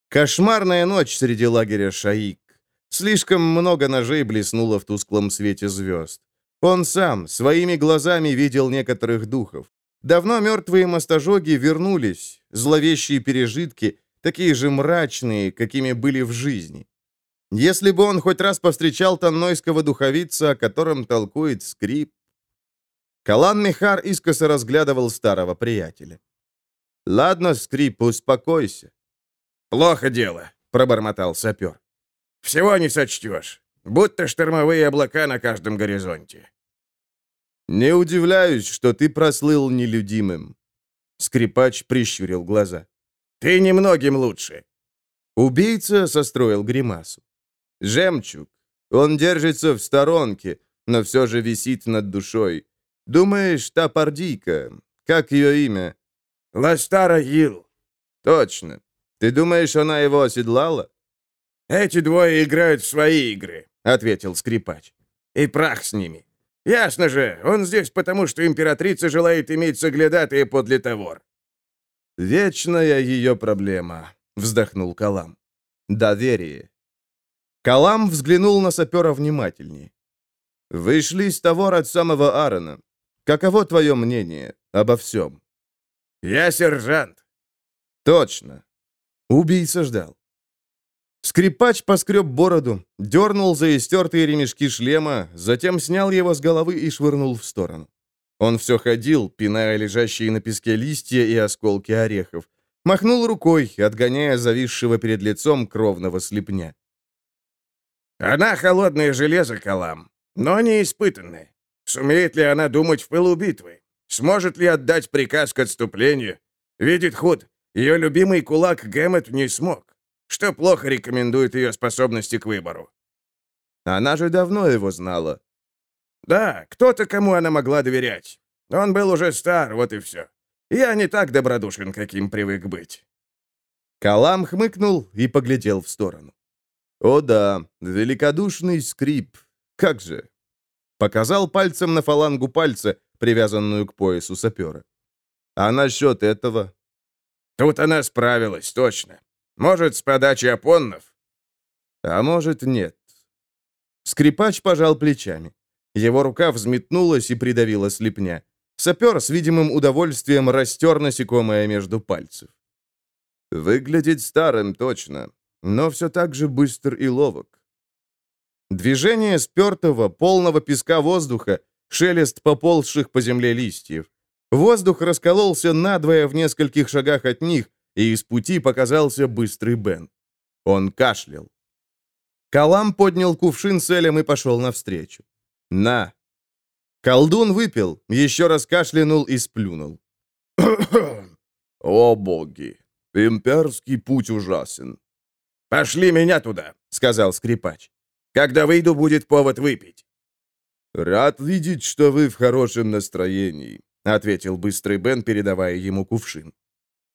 Speaker 5: Кошмарная ночь среди лагеря Шаик. Слишком много ножей блеснуло в тусклом свете звезд. Он сам своими глазами видел некоторых духов. Давно мертвые мостожоги вернулись, зловещие пережитки, такие же мрачные, какими были в жизни. Если бы он хоть раз повстречал таннойского духовица, о котором толкует скрип. Калан Михар искоса разглядывал старого приятеля. «Ладно, скрип, успокойся».
Speaker 3: «Плохо дело», — пробормотал сапер. Всего не сочтешь. Будто штормовые облака на каждом горизонте.
Speaker 1: Не удивляюсь, что ты прослыл нелюдимым. Скрипач прищурил глаза.
Speaker 3: Ты немногим лучше.
Speaker 1: Убийца состроил гримасу. Жемчуг. Он держится в сторонке, но все же висит над душой. Думаешь, та пардийка, как ее имя?
Speaker 3: Ластара Ил.
Speaker 1: Точно. Ты думаешь, она его оседлала?
Speaker 3: «Эти двое играют в свои игры», — ответил скрипач. «И прах с ними. Ясно же, он здесь потому, что императрица желает иметь соглядатые подле товар».
Speaker 1: «Вечная ее проблема», — вздохнул Калам. «Доверие».
Speaker 5: Калам взглянул на сапера внимательнее.
Speaker 1: «Вышли с товар от самого Аарона. Каково твое мнение обо всем?»
Speaker 3: «Я сержант».
Speaker 1: «Точно». Убийца ждал. Скрипач поскреб бороду, дернул за истертые ремешки шлема, затем снял его с головы и швырнул в сторону. Он все ходил, пиная лежащие на песке листья и осколки орехов. Махнул рукой, отгоняя зависшего перед лицом кровного слепня.
Speaker 3: «Она холодное железо, Калам, но не испытанная. Сумеет ли она думать в пылу битвы? Сможет ли отдать приказ к отступлению? Видит худ, ее любимый кулак Гэммет не смог что плохо рекомендует ее способности к выбору.
Speaker 1: Она же давно его знала.
Speaker 3: Да, кто-то, кому она могла доверять. Он был уже стар, вот и все. Я не так добродушен, каким привык быть.
Speaker 1: Калам хмыкнул и поглядел в сторону. «О да, великодушный скрип. Как же!» Показал пальцем на фалангу пальца, привязанную к поясу сапера. «А насчет этого?»
Speaker 3: «Тут она справилась, точно. Может, с подачи опоннов?»
Speaker 1: «А может, нет». Скрипач пожал плечами. Его рука взметнулась и придавила слепня. Сапер с видимым удовольствием растер насекомое между пальцев. Выглядит старым, точно, но все так же быстр и ловок. Движение спертого, полного песка воздуха, шелест поползших по земле листьев. Воздух раскололся надвое в нескольких шагах от них, и из пути показался быстрый Бен. Он кашлял. Калам поднял кувшин с Элем и пошел навстречу. «На!» Колдун выпил, еще раз кашлянул и сплюнул. «О боги! Имперский путь ужасен!»
Speaker 3: «Пошли меня туда!» — сказал скрипач. «Когда выйду, будет повод выпить».
Speaker 1: «Рад видеть, что вы в хорошем настроении», — ответил быстрый Бен, передавая ему кувшин.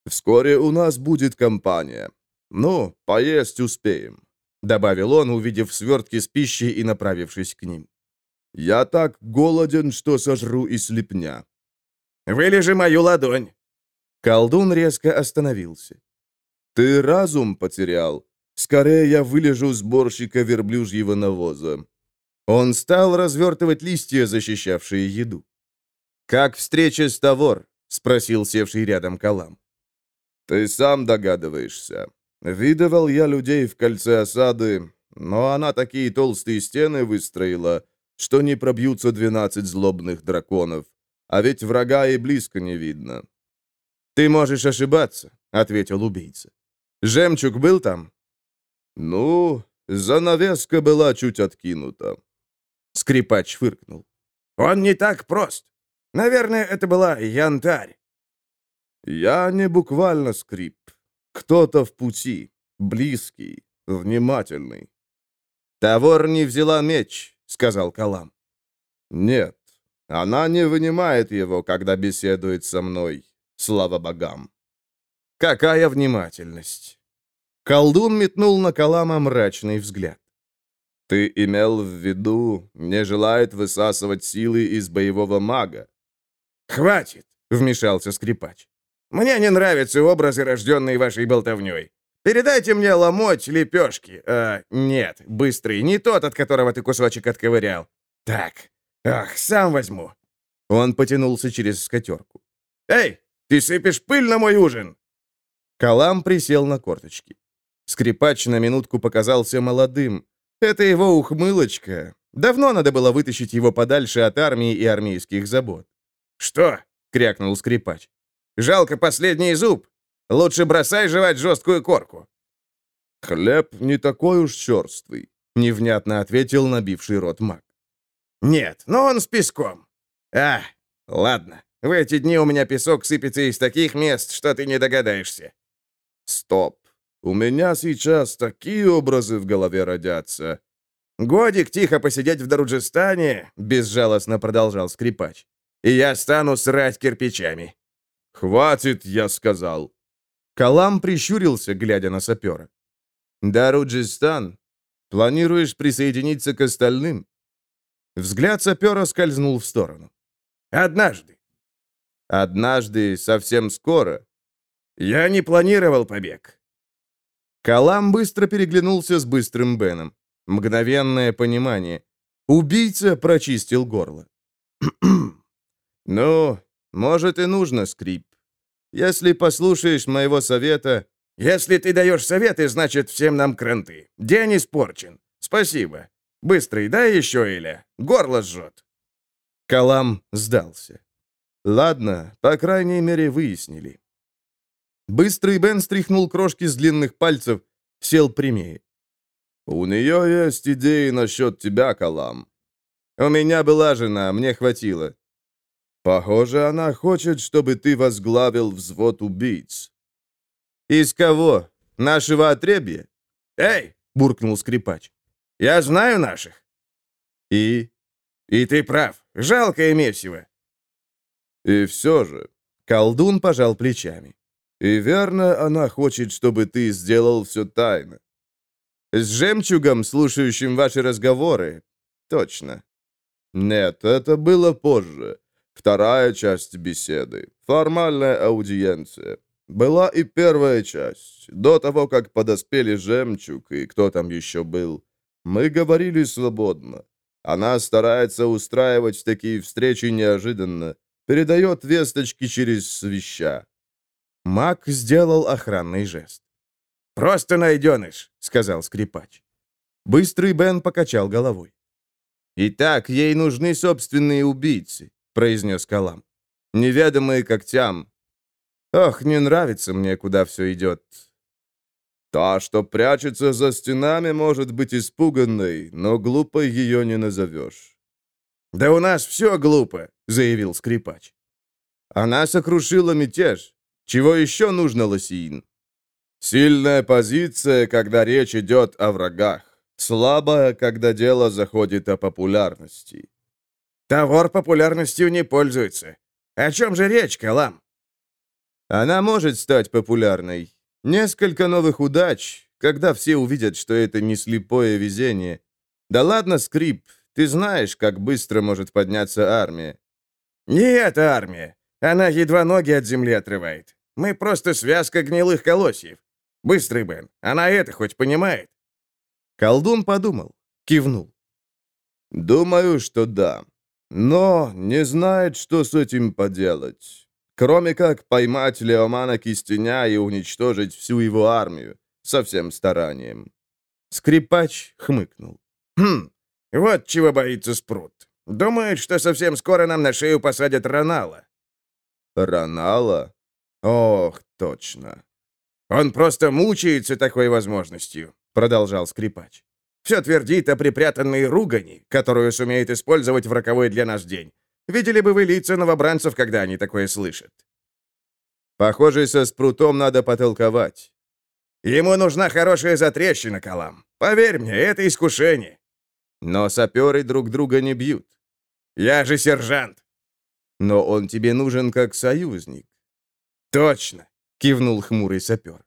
Speaker 1: Вскоре у нас будет компания. Ну, поесть успеем», — добавил он, увидев свертки с пищей и направившись к ним. «Я так голоден, что сожру и слепня».
Speaker 3: «Вылежи мою ладонь».
Speaker 1: Колдун резко остановился. «Ты разум потерял. Скорее я вылежу сборщика верблюжьего навоза». Он стал развертывать листья, защищавшие еду. «Как встреча с Тавор?» — спросил севший рядом Калам. «Ты сам догадываешься. Видывал я людей в кольце осады, но она такие толстые стены выстроила, что не пробьются двенадцать злобных драконов. А ведь врага и близко не видно». «Ты можешь ошибаться», — ответил убийца. «Жемчуг был там?» «Ну, занавеска была чуть откинута». Скрипач фыркнул.
Speaker 3: «Он не так прост. Наверное, это была янтарь.
Speaker 1: Я не буквально скрип. Кто-то в пути, близкий, внимательный. Тавор не взяла меч,
Speaker 4: сказал Калам.
Speaker 1: «Нет, она не вынимает его, когда беседует со мной. Слава богам!»
Speaker 4: «Какая внимательность!» Колдун метнул на Калама мрачный взгляд.
Speaker 1: «Ты имел в виду, не желает высасывать силы из боевого мага?»
Speaker 4: «Хватит!» — вмешался скрипач. «Мне не нравятся образы, рожденные вашей болтовней. Передайте мне ломоть лепешки. А, нет, быстрый, не тот, от которого ты кусочек отковырял. Так, ах, сам возьму». Он потянулся через скатерку. «Эй, ты сыпешь пыль на мой ужин!» Калам присел на корточки. Скрипач на минутку показался молодым. Это его ухмылочка. Давно надо было вытащить его подальше от армии и армейских забот. «Что?» — крякнул скрипач. «Жалко последний зуб. Лучше бросай жевать жесткую корку».
Speaker 1: «Хлеб не такой уж черствый», — невнятно ответил набивший рот маг.
Speaker 4: «Нет, но он с песком. А, ладно. В эти дни у меня песок сыпется из таких мест, что ты не догадаешься».
Speaker 1: «Стоп. У меня сейчас такие образы в голове родятся».
Speaker 4: «Годик тихо посидеть в Даруджистане», — безжалостно продолжал скрипач. «И я стану срать кирпичами».
Speaker 1: «Хватит, я сказал».
Speaker 4: Калам прищурился, глядя на сапера. «Даруджистан, планируешь присоединиться к остальным?» Взгляд сапера скользнул в сторону. «Однажды». «Однажды, совсем скоро». «Я не планировал побег». Калам быстро переглянулся с быстрым Беном. Мгновенное понимание. Убийца прочистил горло. «Ну, может и нужно, скрип. Если послушаешь моего совета...» «Если ты даешь советы, значит, всем нам кранты. День испорчен. Спасибо. Быстрый, дай еще, Иля. Горло жжет». Калам сдался. «Ладно, по крайней мере, выяснили». Быстрый Бен стряхнул крошки с длинных пальцев, сел прямее.
Speaker 1: «У нее есть идеи насчет тебя, Калам».
Speaker 4: «У меня была жена, мне хватило».
Speaker 1: «Похоже, она хочет, чтобы ты возглавил взвод убийц».
Speaker 4: «Из кого? Нашего отребья?» «Эй!» — буркнул скрипач. «Я знаю наших».
Speaker 1: «И?»
Speaker 4: «И ты прав. Жалкое месиво».
Speaker 1: «И все же...» — колдун пожал плечами. «И верно, она хочет, чтобы ты сделал все тайно».
Speaker 4: «С жемчугом, слушающим ваши разговоры. Точно».
Speaker 1: «Нет, это было позже. Вторая часть беседы. Формальная аудиенция. Была и первая часть. До того, как подоспели жемчуг и кто там еще был. Мы говорили свободно. Она старается устраивать такие встречи неожиданно. Передает весточки через свища.
Speaker 4: Мак сделал охранный жест. «Просто найденыш», — сказал скрипач. Быстрый Бен покачал головой. «Итак, ей нужны собственные убийцы. — произнес Калам. «Неведомые когтям. Ох, не нравится мне, куда все идет».
Speaker 1: «Та, что прячется за стенами, может быть испуганной, но глупой ее не назовешь».
Speaker 4: «Да у нас все глупо», — заявил скрипач. «Она сокрушила мятеж. Чего еще нужно, Лосиин?»
Speaker 1: «Сильная позиция, когда речь идет о врагах. Слабая, когда дело заходит о популярности.
Speaker 4: Товар популярностью не пользуется. О чем же речь, Калам? Она может стать популярной. Несколько новых удач, когда все увидят, что это не слепое везение. Да ладно, Скрип, ты знаешь, как быстро может подняться армия. Не эта армия. Она едва ноги от земли отрывает. Мы просто связка гнилых колосьев. Быстрый Бен, она это хоть понимает? Колдун подумал, кивнул.
Speaker 1: «Думаю, что да но не знает, что с этим поделать. Кроме как поймать Леомана Кистеня и уничтожить всю его армию со всем старанием.
Speaker 4: Скрипач хмыкнул. «Хм, вот чего боится Спрут. Думает, что совсем скоро нам на шею посадят Ронала».
Speaker 1: «Ронала? Ох, точно».
Speaker 4: «Он просто мучается такой возможностью», — продолжал скрипач. Все твердит о припрятанной ругани, которую сумеет использовать в роковой для нас день. Видели бы вы лица новобранцев, когда они такое слышат? Похоже, со спрутом надо потолковать. Ему нужна хорошая затрещина, Калам. Поверь мне, это искушение.
Speaker 1: Но саперы друг друга не бьют.
Speaker 3: Я же сержант.
Speaker 1: Но он тебе нужен как союзник.
Speaker 3: Точно,
Speaker 1: кивнул хмурый сапер.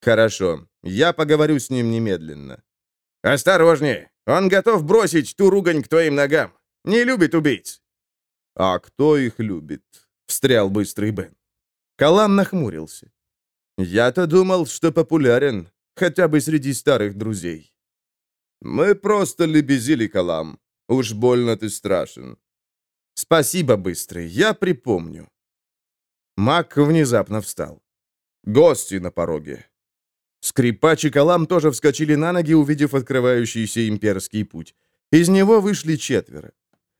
Speaker 1: Хорошо, я поговорю с ним немедленно.
Speaker 3: Осторожнее, он готов бросить ту ругань к твоим ногам. Не любит убийц.
Speaker 1: А кто их любит? Встрял быстрый Бен. Калам нахмурился. Я-то думал, что популярен, хотя бы среди старых друзей. Мы просто лебезили, Калам. Уж больно ты страшен. Спасибо, Быстрый, я припомню. Мак внезапно встал. Гости на пороге. Скрипач и Калам тоже вскочили на ноги, увидев открывающийся имперский путь. Из него вышли четверо.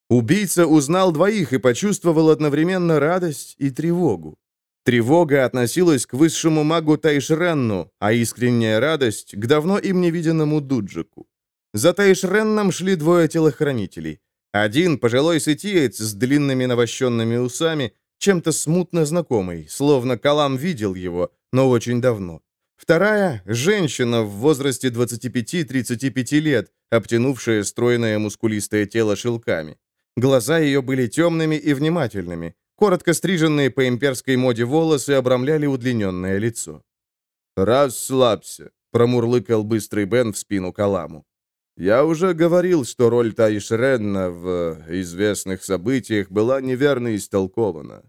Speaker 1: Убийца узнал двоих и почувствовал одновременно радость и тревогу. Тревога относилась к высшему магу Тайшренну, а искренняя радость — к давно им невиденному Дуджику. За Тайшренном шли двое телохранителей. Один — пожилой сытиец с длинными навощенными усами, чем-то смутно знакомый, словно Калам видел его, но очень давно. Вторая — женщина в возрасте 25-35 лет, обтянувшая стройное мускулистое тело шелками. Глаза ее были темными и внимательными, Коротко стриженные по имперской моде волосы обрамляли удлиненное лицо. «Расслабься», — промурлыкал быстрый Бен в спину Каламу. «Я уже говорил, что роль Таишренна в известных событиях была неверно истолкована».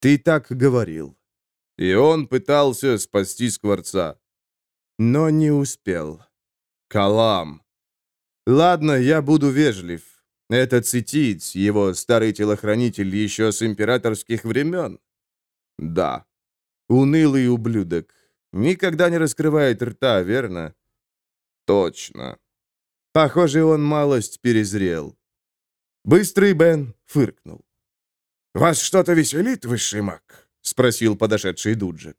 Speaker 1: «Ты так говорил». И он пытался спасти Скворца. Но не успел. Калам. «Ладно, я буду вежлив. Это Цитиц, его старый телохранитель еще с императорских времен? Да. Унылый ублюдок. Никогда не раскрывает рта, верно? Точно. Похоже, он малость перезрел. Быстрый Бен фыркнул.
Speaker 3: «Вас что-то веселит, высший маг?» — спросил подошедший Дуджик.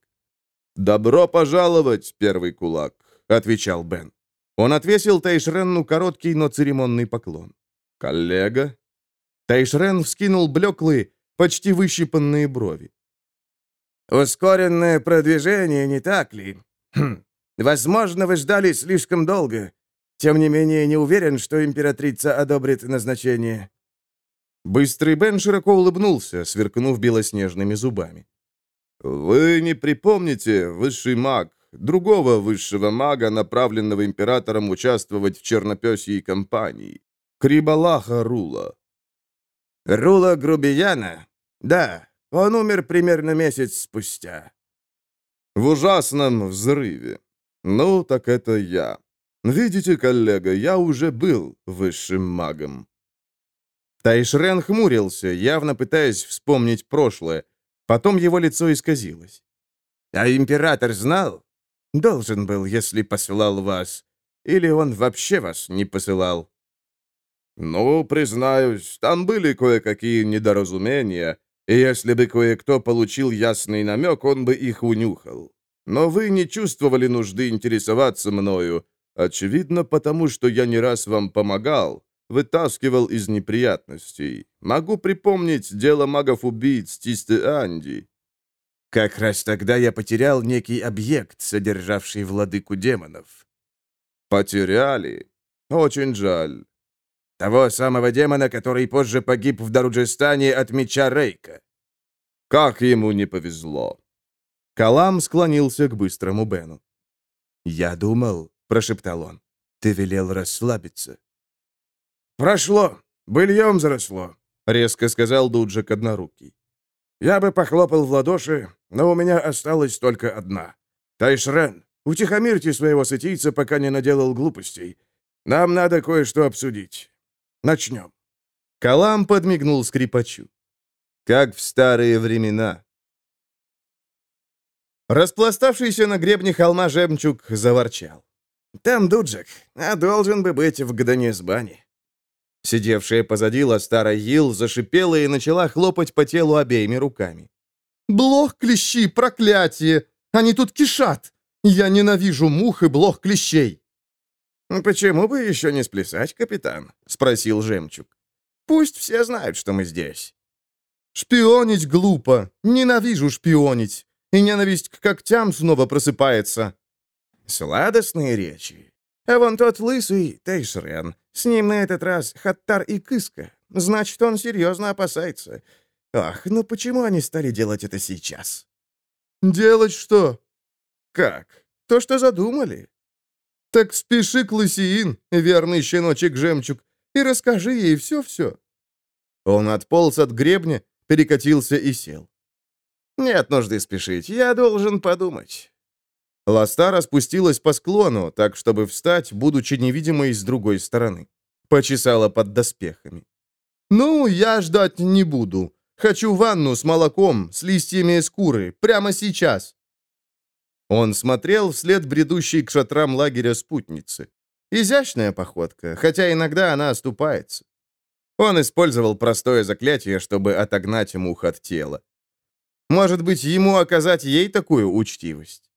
Speaker 1: «Добро пожаловать, первый кулак», — отвечал Бен. Он отвесил Тайшренну короткий, но церемонный поклон. «Коллега?» Тайшрен вскинул блеклые, почти выщипанные брови.
Speaker 3: «Ускоренное продвижение, не так ли? Хм. Возможно, вы ждали слишком долго. Тем не менее, не уверен, что императрица одобрит назначение».
Speaker 1: Быстрый Бен широко улыбнулся, сверкнув белоснежными зубами. «Вы не припомните, высший маг, другого высшего мага, направленного императором участвовать в чернопесьей кампании? Крибалаха Рула.
Speaker 3: Рула Грубияна? Да, он умер примерно месяц спустя.
Speaker 1: В ужасном взрыве. Ну, так это я. Видите, коллега, я уже был высшим магом. Тайшрен хмурился, явно пытаясь вспомнить прошлое. Потом его лицо исказилось.
Speaker 3: «А император знал? Должен был, если посылал вас. Или он вообще вас не посылал?»
Speaker 1: «Ну, признаюсь, там были кое-какие недоразумения, и если бы кое-кто получил ясный намек, он бы их унюхал. Но вы не чувствовали нужды интересоваться мною, очевидно, потому что я не раз вам помогал, вытаскивал из неприятностей. Могу припомнить дело магов-убийц Тисты Анди».
Speaker 3: «Как раз тогда я потерял некий объект, содержавший владыку демонов».
Speaker 1: «Потеряли? Очень жаль».
Speaker 3: Того самого демона, который позже погиб в Даруджистане от меча Рейка.
Speaker 1: Как ему не повезло. Калам склонился к быстрому Бену.
Speaker 3: «Я думал», — прошептал он, — «ты велел расслабиться».
Speaker 4: «Прошло. Быльем заросло», —
Speaker 1: резко сказал Дуджик однорукий.
Speaker 4: «Я бы похлопал в ладоши, но у меня осталась только одна. Тайшрен, утихомирьте своего сытийца, пока не наделал глупостей. Нам надо кое-что обсудить. Начнем».
Speaker 1: Калам подмигнул скрипачу. «Как в старые времена». Распластавшийся на гребне холма жемчуг заворчал.
Speaker 3: «Там Дуджик, а должен бы быть в Гданесбане».
Speaker 1: Сидевшая позади Ластара Йил зашипела и начала хлопать по телу обеими руками. «Блох клещи, проклятие! Они тут кишат! Я ненавижу мух и блох клещей!»
Speaker 3: «Почему бы еще не сплясать, капитан?» — спросил Жемчуг. «Пусть все знают, что мы здесь».
Speaker 1: «Шпионить глупо. Ненавижу шпионить. И ненависть к когтям снова просыпается».
Speaker 3: «Сладостные речи.
Speaker 4: А вон тот лысый Тейшрен. С ним на этот раз Хаттар и Кыска. Значит, он серьезно опасается. Ах, ну почему они стали делать это сейчас?
Speaker 1: Делать что?
Speaker 4: Как? То, что задумали.
Speaker 1: Так спеши к Лысиин, верный щеночек-жемчуг, и расскажи ей все-все. Он отполз от гребня, перекатился и сел.
Speaker 4: Нет нужды спешить, я должен подумать.
Speaker 1: Ластара спустилась по склону, так, чтобы встать, будучи невидимой с другой стороны. Почесала под доспехами. «Ну, я ждать не буду. Хочу ванну с молоком, с листьями скуры, прямо сейчас». Он смотрел вслед бредущей к шатрам лагеря спутницы. Изящная походка, хотя иногда она оступается. Он использовал простое заклятие, чтобы отогнать мух от тела. Может быть, ему оказать ей такую учтивость?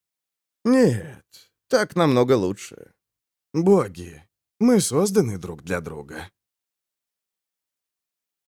Speaker 4: Нет, так намного лучше. Боги, мы созданы друг для друга.